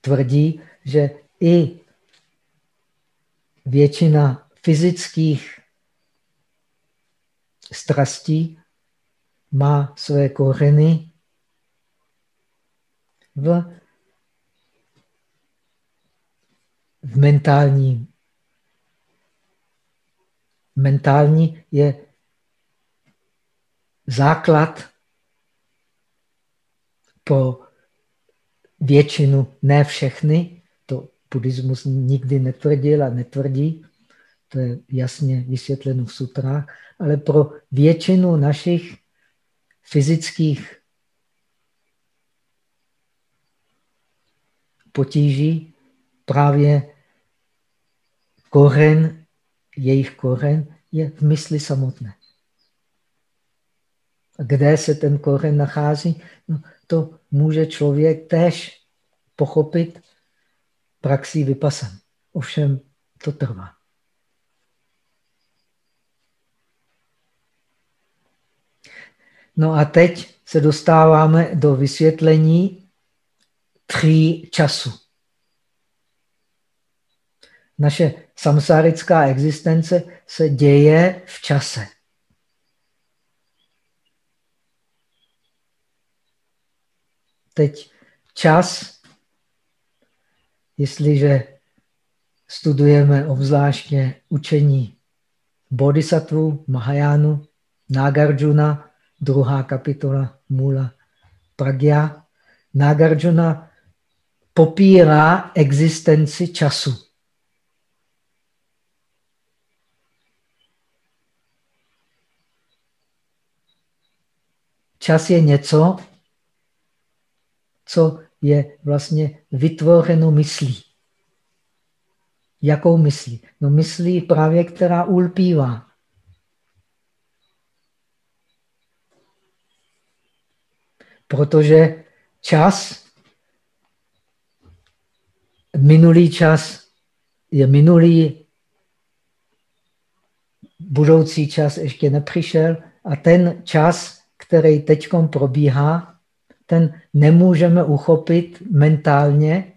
tvrdí, že i většina fyzických strastí má své kořeny v, v mentální. Mentální je základ pro většinu, ne všechny, to buddhismus nikdy netvrdil a netvrdí, to je jasně vysvětleno v sutrách, ale pro většinu našich fyzických potíží právě koren, jejich koren je v mysli samotné. Kde se ten koren nachází? No, to může člověk též pochopit praxí vypasan. Ovšem to trvá. No a teď se dostáváme do vysvětlení tří času. Naše samsárická existence se děje v čase. Teď čas, jestliže studujeme obzvláště učení bodhisattvu, Mahajánu, Nagarjuna, druhá kapitola Mula Pragya, Nagarjuna popírá existenci času. Čas je něco, co je vlastně vytvořeno myslí. Jakou myslí? No myslí právě, která ulpívá. Protože čas, minulý čas je minulý, budoucí čas ještě nepřišel a ten čas, který teď probíhá, ten nemůžeme uchopit mentálně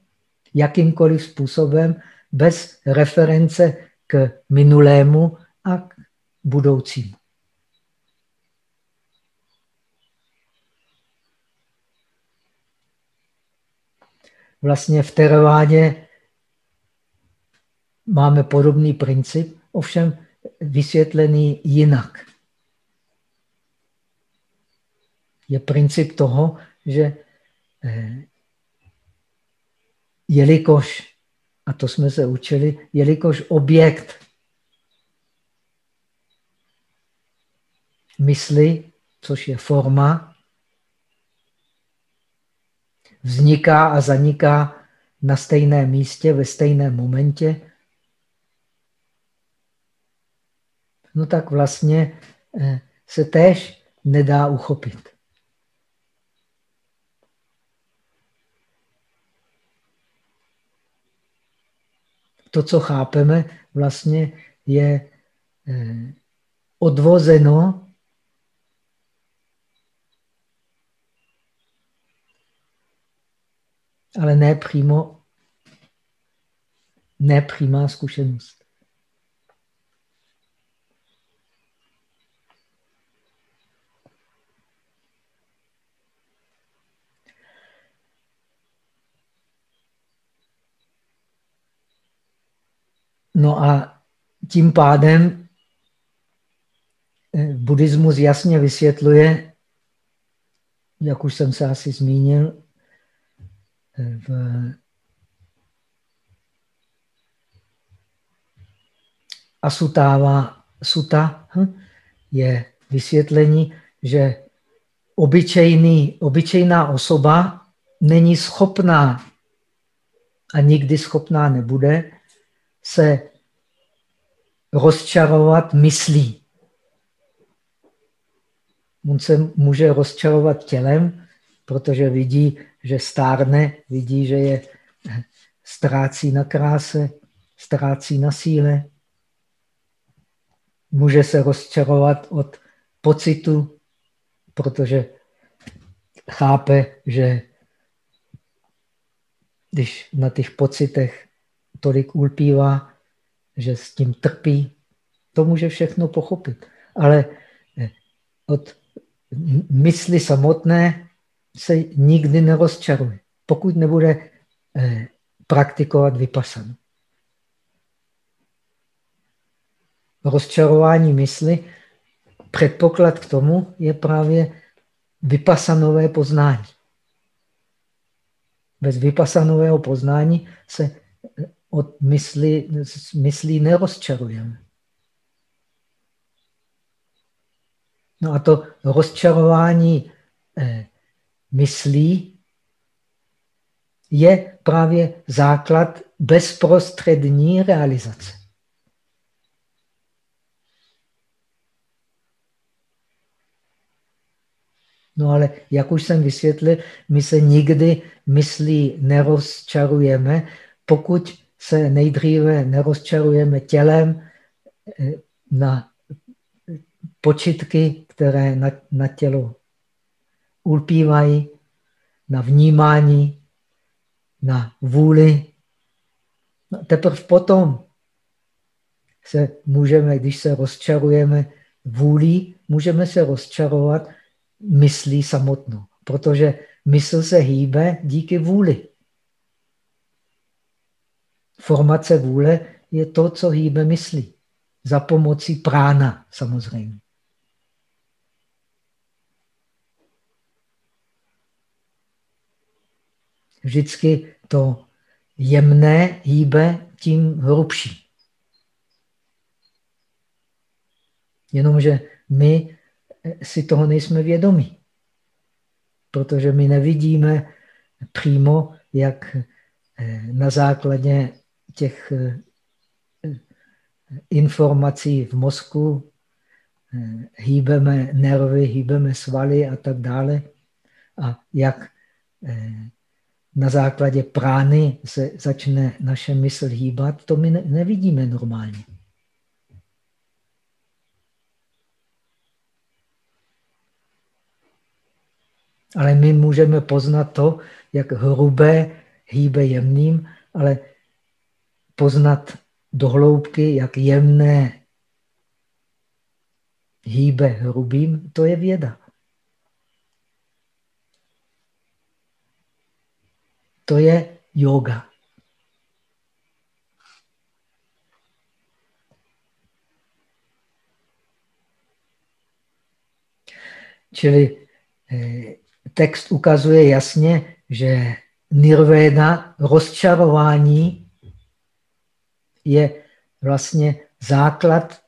jakýmkoliv způsobem bez reference k minulému a k budoucímu. Vlastně v teravádě máme podobný princip, ovšem vysvětlený jinak. Je princip toho, že eh, jelikož, a to jsme se učili, jelikož objekt mysli, což je forma, vzniká a zaniká na stejném místě, ve stejném momentě, no tak vlastně eh, se též nedá uchopit. To, co chápeme, vlastně je eh, odvozeno ale ne přímo, ne přímá zkušenost. No a tím pádem eh, buddhismus jasně vysvětluje, jak už jsem se asi zmínil, eh, v Asutáva Suta hm, je vysvětlení, že obyčejný, obyčejná osoba není schopná a nikdy schopná nebude se rozčarovat myslí. On se může rozčarovat tělem, protože vidí, že stárne, vidí, že je ztrácí na kráse, ztrácí na síle. Může se rozčarovat od pocitu, protože chápe, že když na těch pocitech tolik ulpívá, že s tím trpí, to může všechno pochopit. Ale eh, od mysli samotné se nikdy nerozčaruje, pokud nebude eh, praktikovat vypasan. Rozčarování mysli, předpoklad k tomu je právě vypasanové poznání. Bez vypasanového poznání se od mysli, myslí nerozčarujeme. No a to rozčarování eh, myslí je právě základ bezprostřední realizace. No ale jak už jsem vysvětlil, my se nikdy myslí nerozčarujeme, pokud se nejdříve nerozčarujeme tělem eh, na počitky, které na, na tělo ulpívají, na vnímání, na vůli. No, teprve potom se můžeme, když se rozčarujeme vůlí, můžeme se rozčarovat myslí samotnou, protože mysl se hýbe díky vůli. Formace vůle je to, co hýbe myslí. Za pomocí prána samozřejmě. Vždycky to jemné hýbe tím hrubší. Jenomže my si toho nejsme vědomi, protože my nevidíme přímo, jak eh, na základě těch eh, informací v mozku eh, hýbeme nervy, hýbeme svaly a tak dále. A jak na základě prány se začne naše mysl hýbat, to my nevidíme normálně. Ale my můžeme poznat to, jak hrubé hýbe jemným, ale poznat do hloubky, jak jemné hýbe hrubým, to je věda. To je yoga. Čili eh, text ukazuje jasně, že nirvéda, rozčarování, je vlastně základ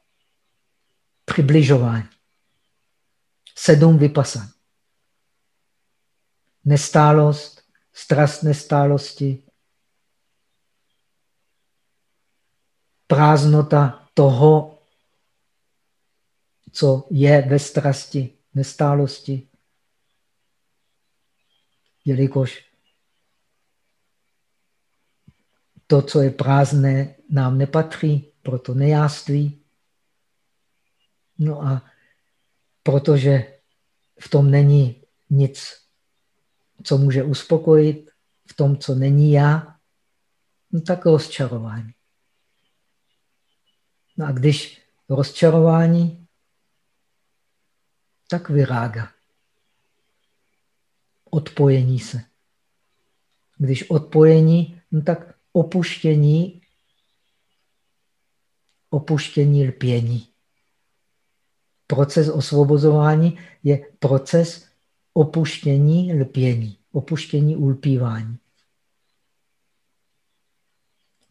přibližování. Sedm vypasan. Nestálost, strast nestálosti, prázdnota toho, co je ve strasti, nestálosti, jelikož to, co je prázdné, nám nepatří, proto nejáství. No a protože v tom není nic, co může uspokojit, v tom, co není já, no tak rozčarování. No a když rozčarování, tak vyrága odpojení se. Když odpojení, no tak opuštění, opuštění lpění. Proces osvobozování je proces opuštění lpění, opuštění ulpívání.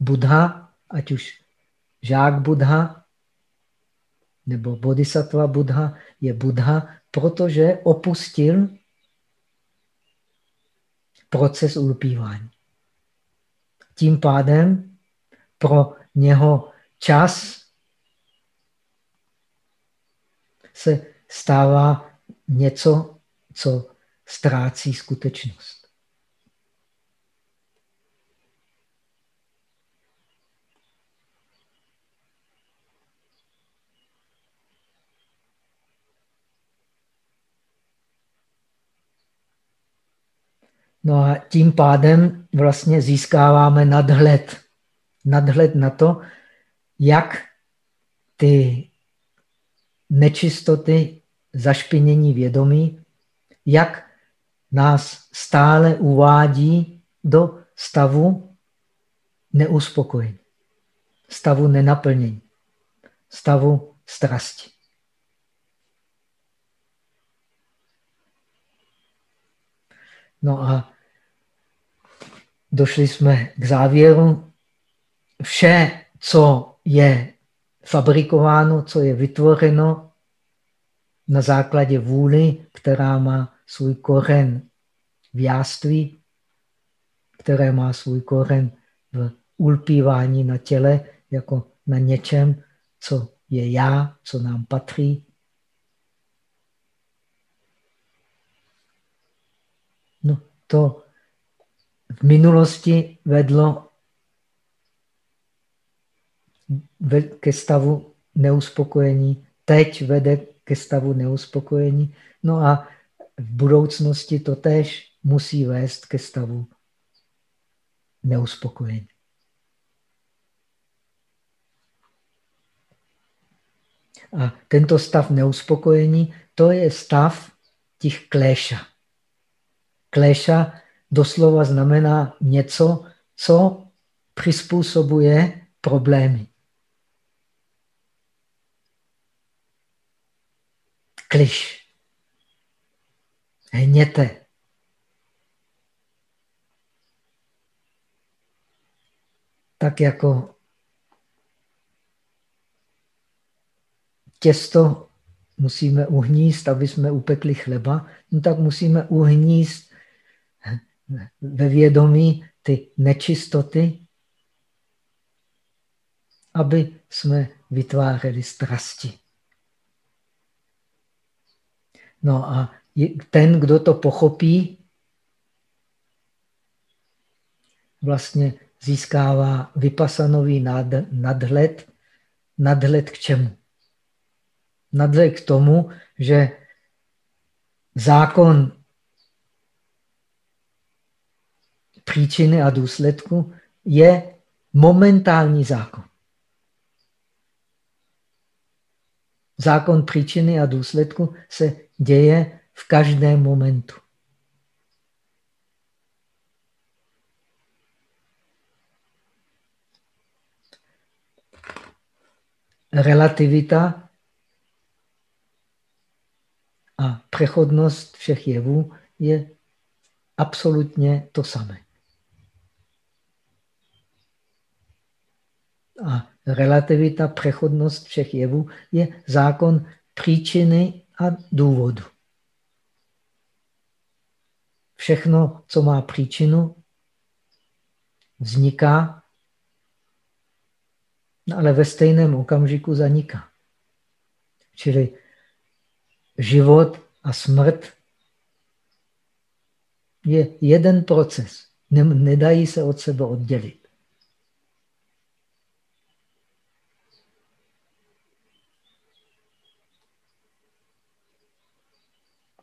Buddha, ať už žák Buddha nebo bodhisattva Buddha, je Buddha, protože opustil proces ulpívání. Tím pádem pro něho čas se stává něco, co ztrácí skutečnost. No a tím pádem vlastně získáváme nadhled. Nadhled na to, jak ty nečistoty, zašpinění vědomí, jak nás stále uvádí do stavu neuspokojení, stavu nenaplnění, stavu strasti. No a došli jsme k závěru. Vše, co je fabrikováno, co je vytvořeno na základě vůly, která má svůj koren v jáství, které má svůj koren v ulpívání na těle, jako na něčem, co je já, co nám patří. No, to v minulosti vedlo ke stavu neuspokojení, teď vede ke stavu neuspokojení, no a v budoucnosti to tež musí vést ke stavu neuspokojení. A tento stav neuspokojení, to je stav těch kléša. Kléša doslova znamená něco, co přizpůsobuje problémy. Kliš. Hněte. Tak jako těsto musíme uhníst, aby jsme upekli chleba, no tak musíme uhníst ve vědomí ty nečistoty, aby jsme vytvářeli strasti. No a ten, kdo to pochopí, vlastně získává vypasanový nadhled. Nadhled k čemu? Nadhled k tomu, že zákon příčiny a důsledku je momentální zákon. Zákon příčiny a důsledku se děje v každém momentu. Relativita a přechodnost všech jevů je absolutně to samé. A relativita, přechodnost všech jevů je zákon příčiny a důvodu. Všechno, co má příčinu, vzniká, ale ve stejném okamžiku zaniká. Čili život a smrt je jeden proces. Nedají se od sebe oddělit.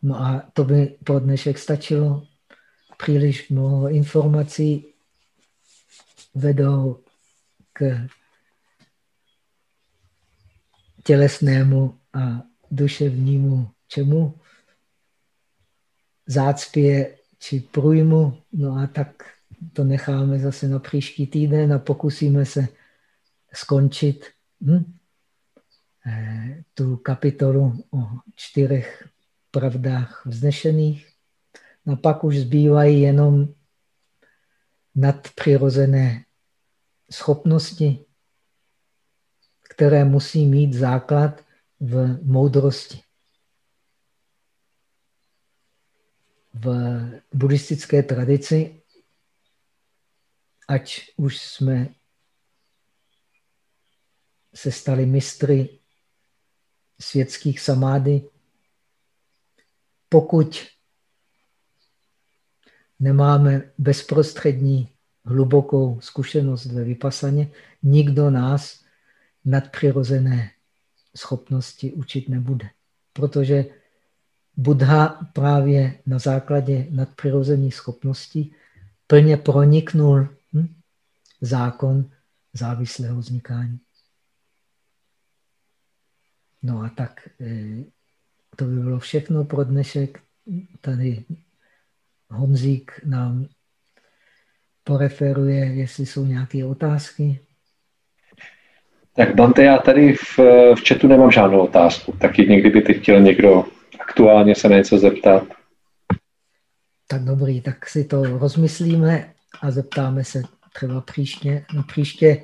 No a to by pro dnešek stačilo. Příliš mnoho informací vedou k tělesnému a duševnímu čemu? Zácpě či průjmu. No a tak to necháme zase na příští týden a pokusíme se skončit hm? Eh, tu kapitolu o čtyřech pravdách vznešených. No pak už zbývají jenom nadpřirozené schopnosti, které musí mít základ v moudrosti. V buddhistické tradici, ať už jsme se stali mistry světských samády, pokud nemáme bezprostřední hlubokou zkušenost ve vypasaně, nikdo nás nadpřirozené schopnosti učit nebude. Protože Buddha právě na základě nadpřirozených schopností plně proniknul hm, zákon závislého vznikání. No a tak eh, to by bylo všechno pro dnešek. Tady Honzík nám poreferuje, jestli jsou nějaké otázky. Tak Bante, já tady v, v chatu nemám žádnou otázku, tak někdy by ty chtěl někdo aktuálně se na něco zeptat. Tak dobrý, tak si to rozmyslíme a zeptáme se třeba příště. No příště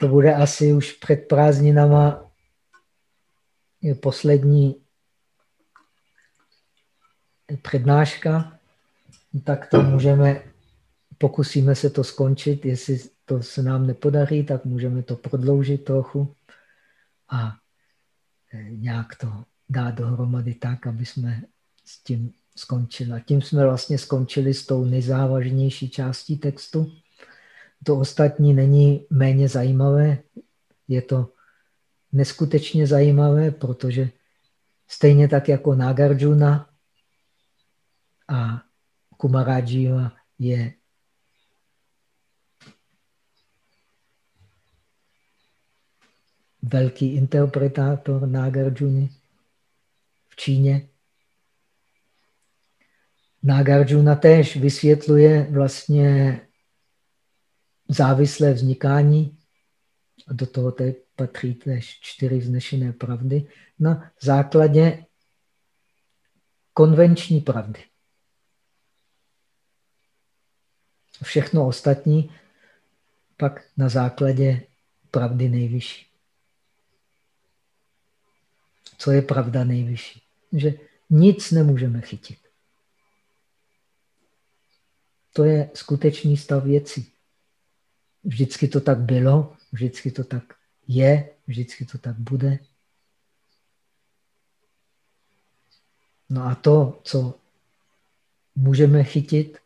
to bude asi už před prázdninama je poslední přednáška, tak to můžeme, pokusíme se to skončit, jestli to se nám nepodaří, tak můžeme to prodloužit trochu a eh, nějak to dát dohromady tak, aby jsme s tím skončili. A tím jsme vlastně skončili s tou nejzávažnější částí textu. To ostatní není méně zajímavé, je to neskutečně zajímavé, protože stejně tak jako Nagarjuna a Kumarajiva je velký interpretátor Nagarjuna v Číně. Nagarjuna též vysvětluje vlastně závislé vznikání a do toho té patří též čtyři vznešené pravdy na základě konvenční pravdy. Všechno ostatní pak na základě pravdy nejvyšší. Co je pravda nejvyšší? Že nic nemůžeme chytit. To je skutečný stav věcí. Vždycky to tak bylo, vždycky to tak je, vždycky to tak bude. No a to, co můžeme chytit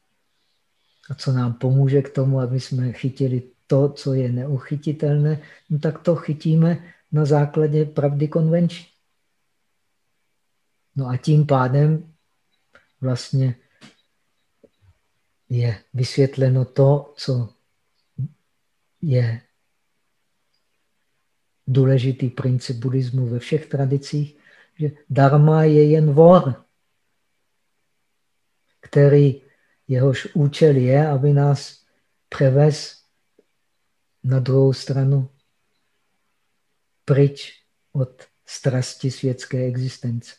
a co nám pomůže k tomu, aby jsme chytili to, co je neuchytitelné, no tak to chytíme na základě pravdy konvenční. No a tím pádem vlastně je vysvětleno to, co je důležitý princip buddhismu ve všech tradicích, že dharma je jen vor, který jehož účel je, aby nás převez na druhou stranu pryč od strasti světské existence.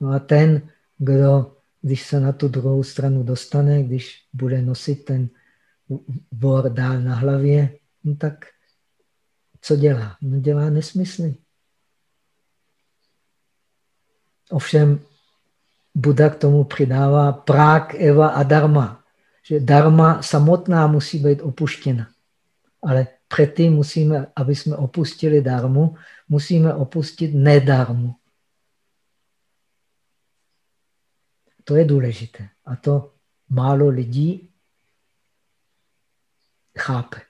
No a ten, kdo, když se na tu druhou stranu dostane, když bude nosit ten vor dál na hlavě, no tak co dělá? No dělá nesmysly. Ovšem Buddha k tomu přidává prák, eva a dharma. Že dharma samotná musí být opuštěna. Ale předtím musíme, aby jsme opustili dharmu, musíme opustit nedarmu. To je důležité. A to málo lidí chápe.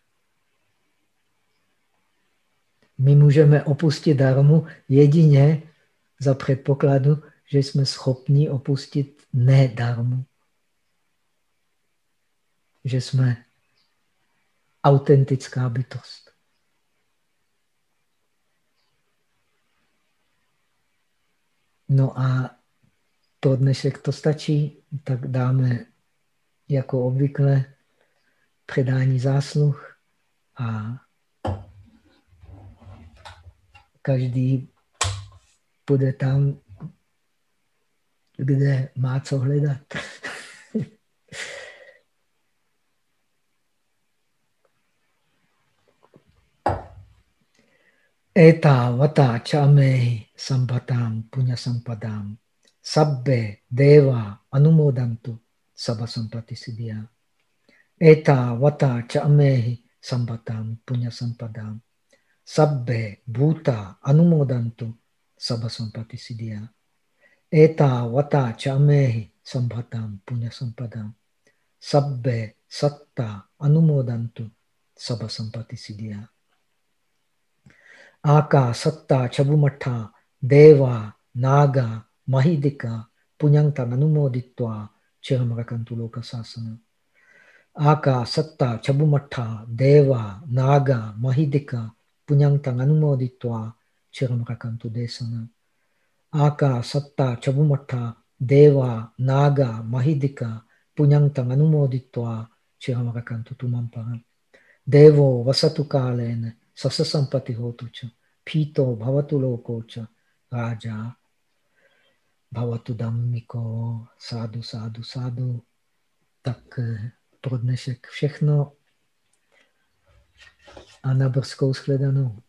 My můžeme opustit darmu jedině za předpokladu, že jsme schopni opustit nedarmu. Že jsme autentická bytost. No a pro dnešek to stačí, tak dáme jako obvykle předání zásluh a každý bude tam, kde má co hledat. Eta vata chamehi sampatam punya sampadam sabbe deva anumodantu sabha sampati siddhya. Eta vata chamehi sampatam punya sampadam sabbe bhuta anumodantu sabha sampati siddhya. Eta vata chamehi sambhatam punya sampadam. Sabbe satta anumodantu sabha sampati siddhya. Aka satta chabumatha deva naga mahidika punyantang anumoditva chiramarakantu loka sasana. Aka satta chabumatha deva naga mahidika punyantang anumoditva chiramarakantu desana. Aka satta chabumatha deva naga mahidika punyantang anumoditva chiramarakantu tumampara. Devo vasatu kalena sasasampati hotucha pito bhavatu lokocha raja bhavatu dhammiko sádu, sádu, sádu. Tak pro dnešek všechno a na brzkou shledanou.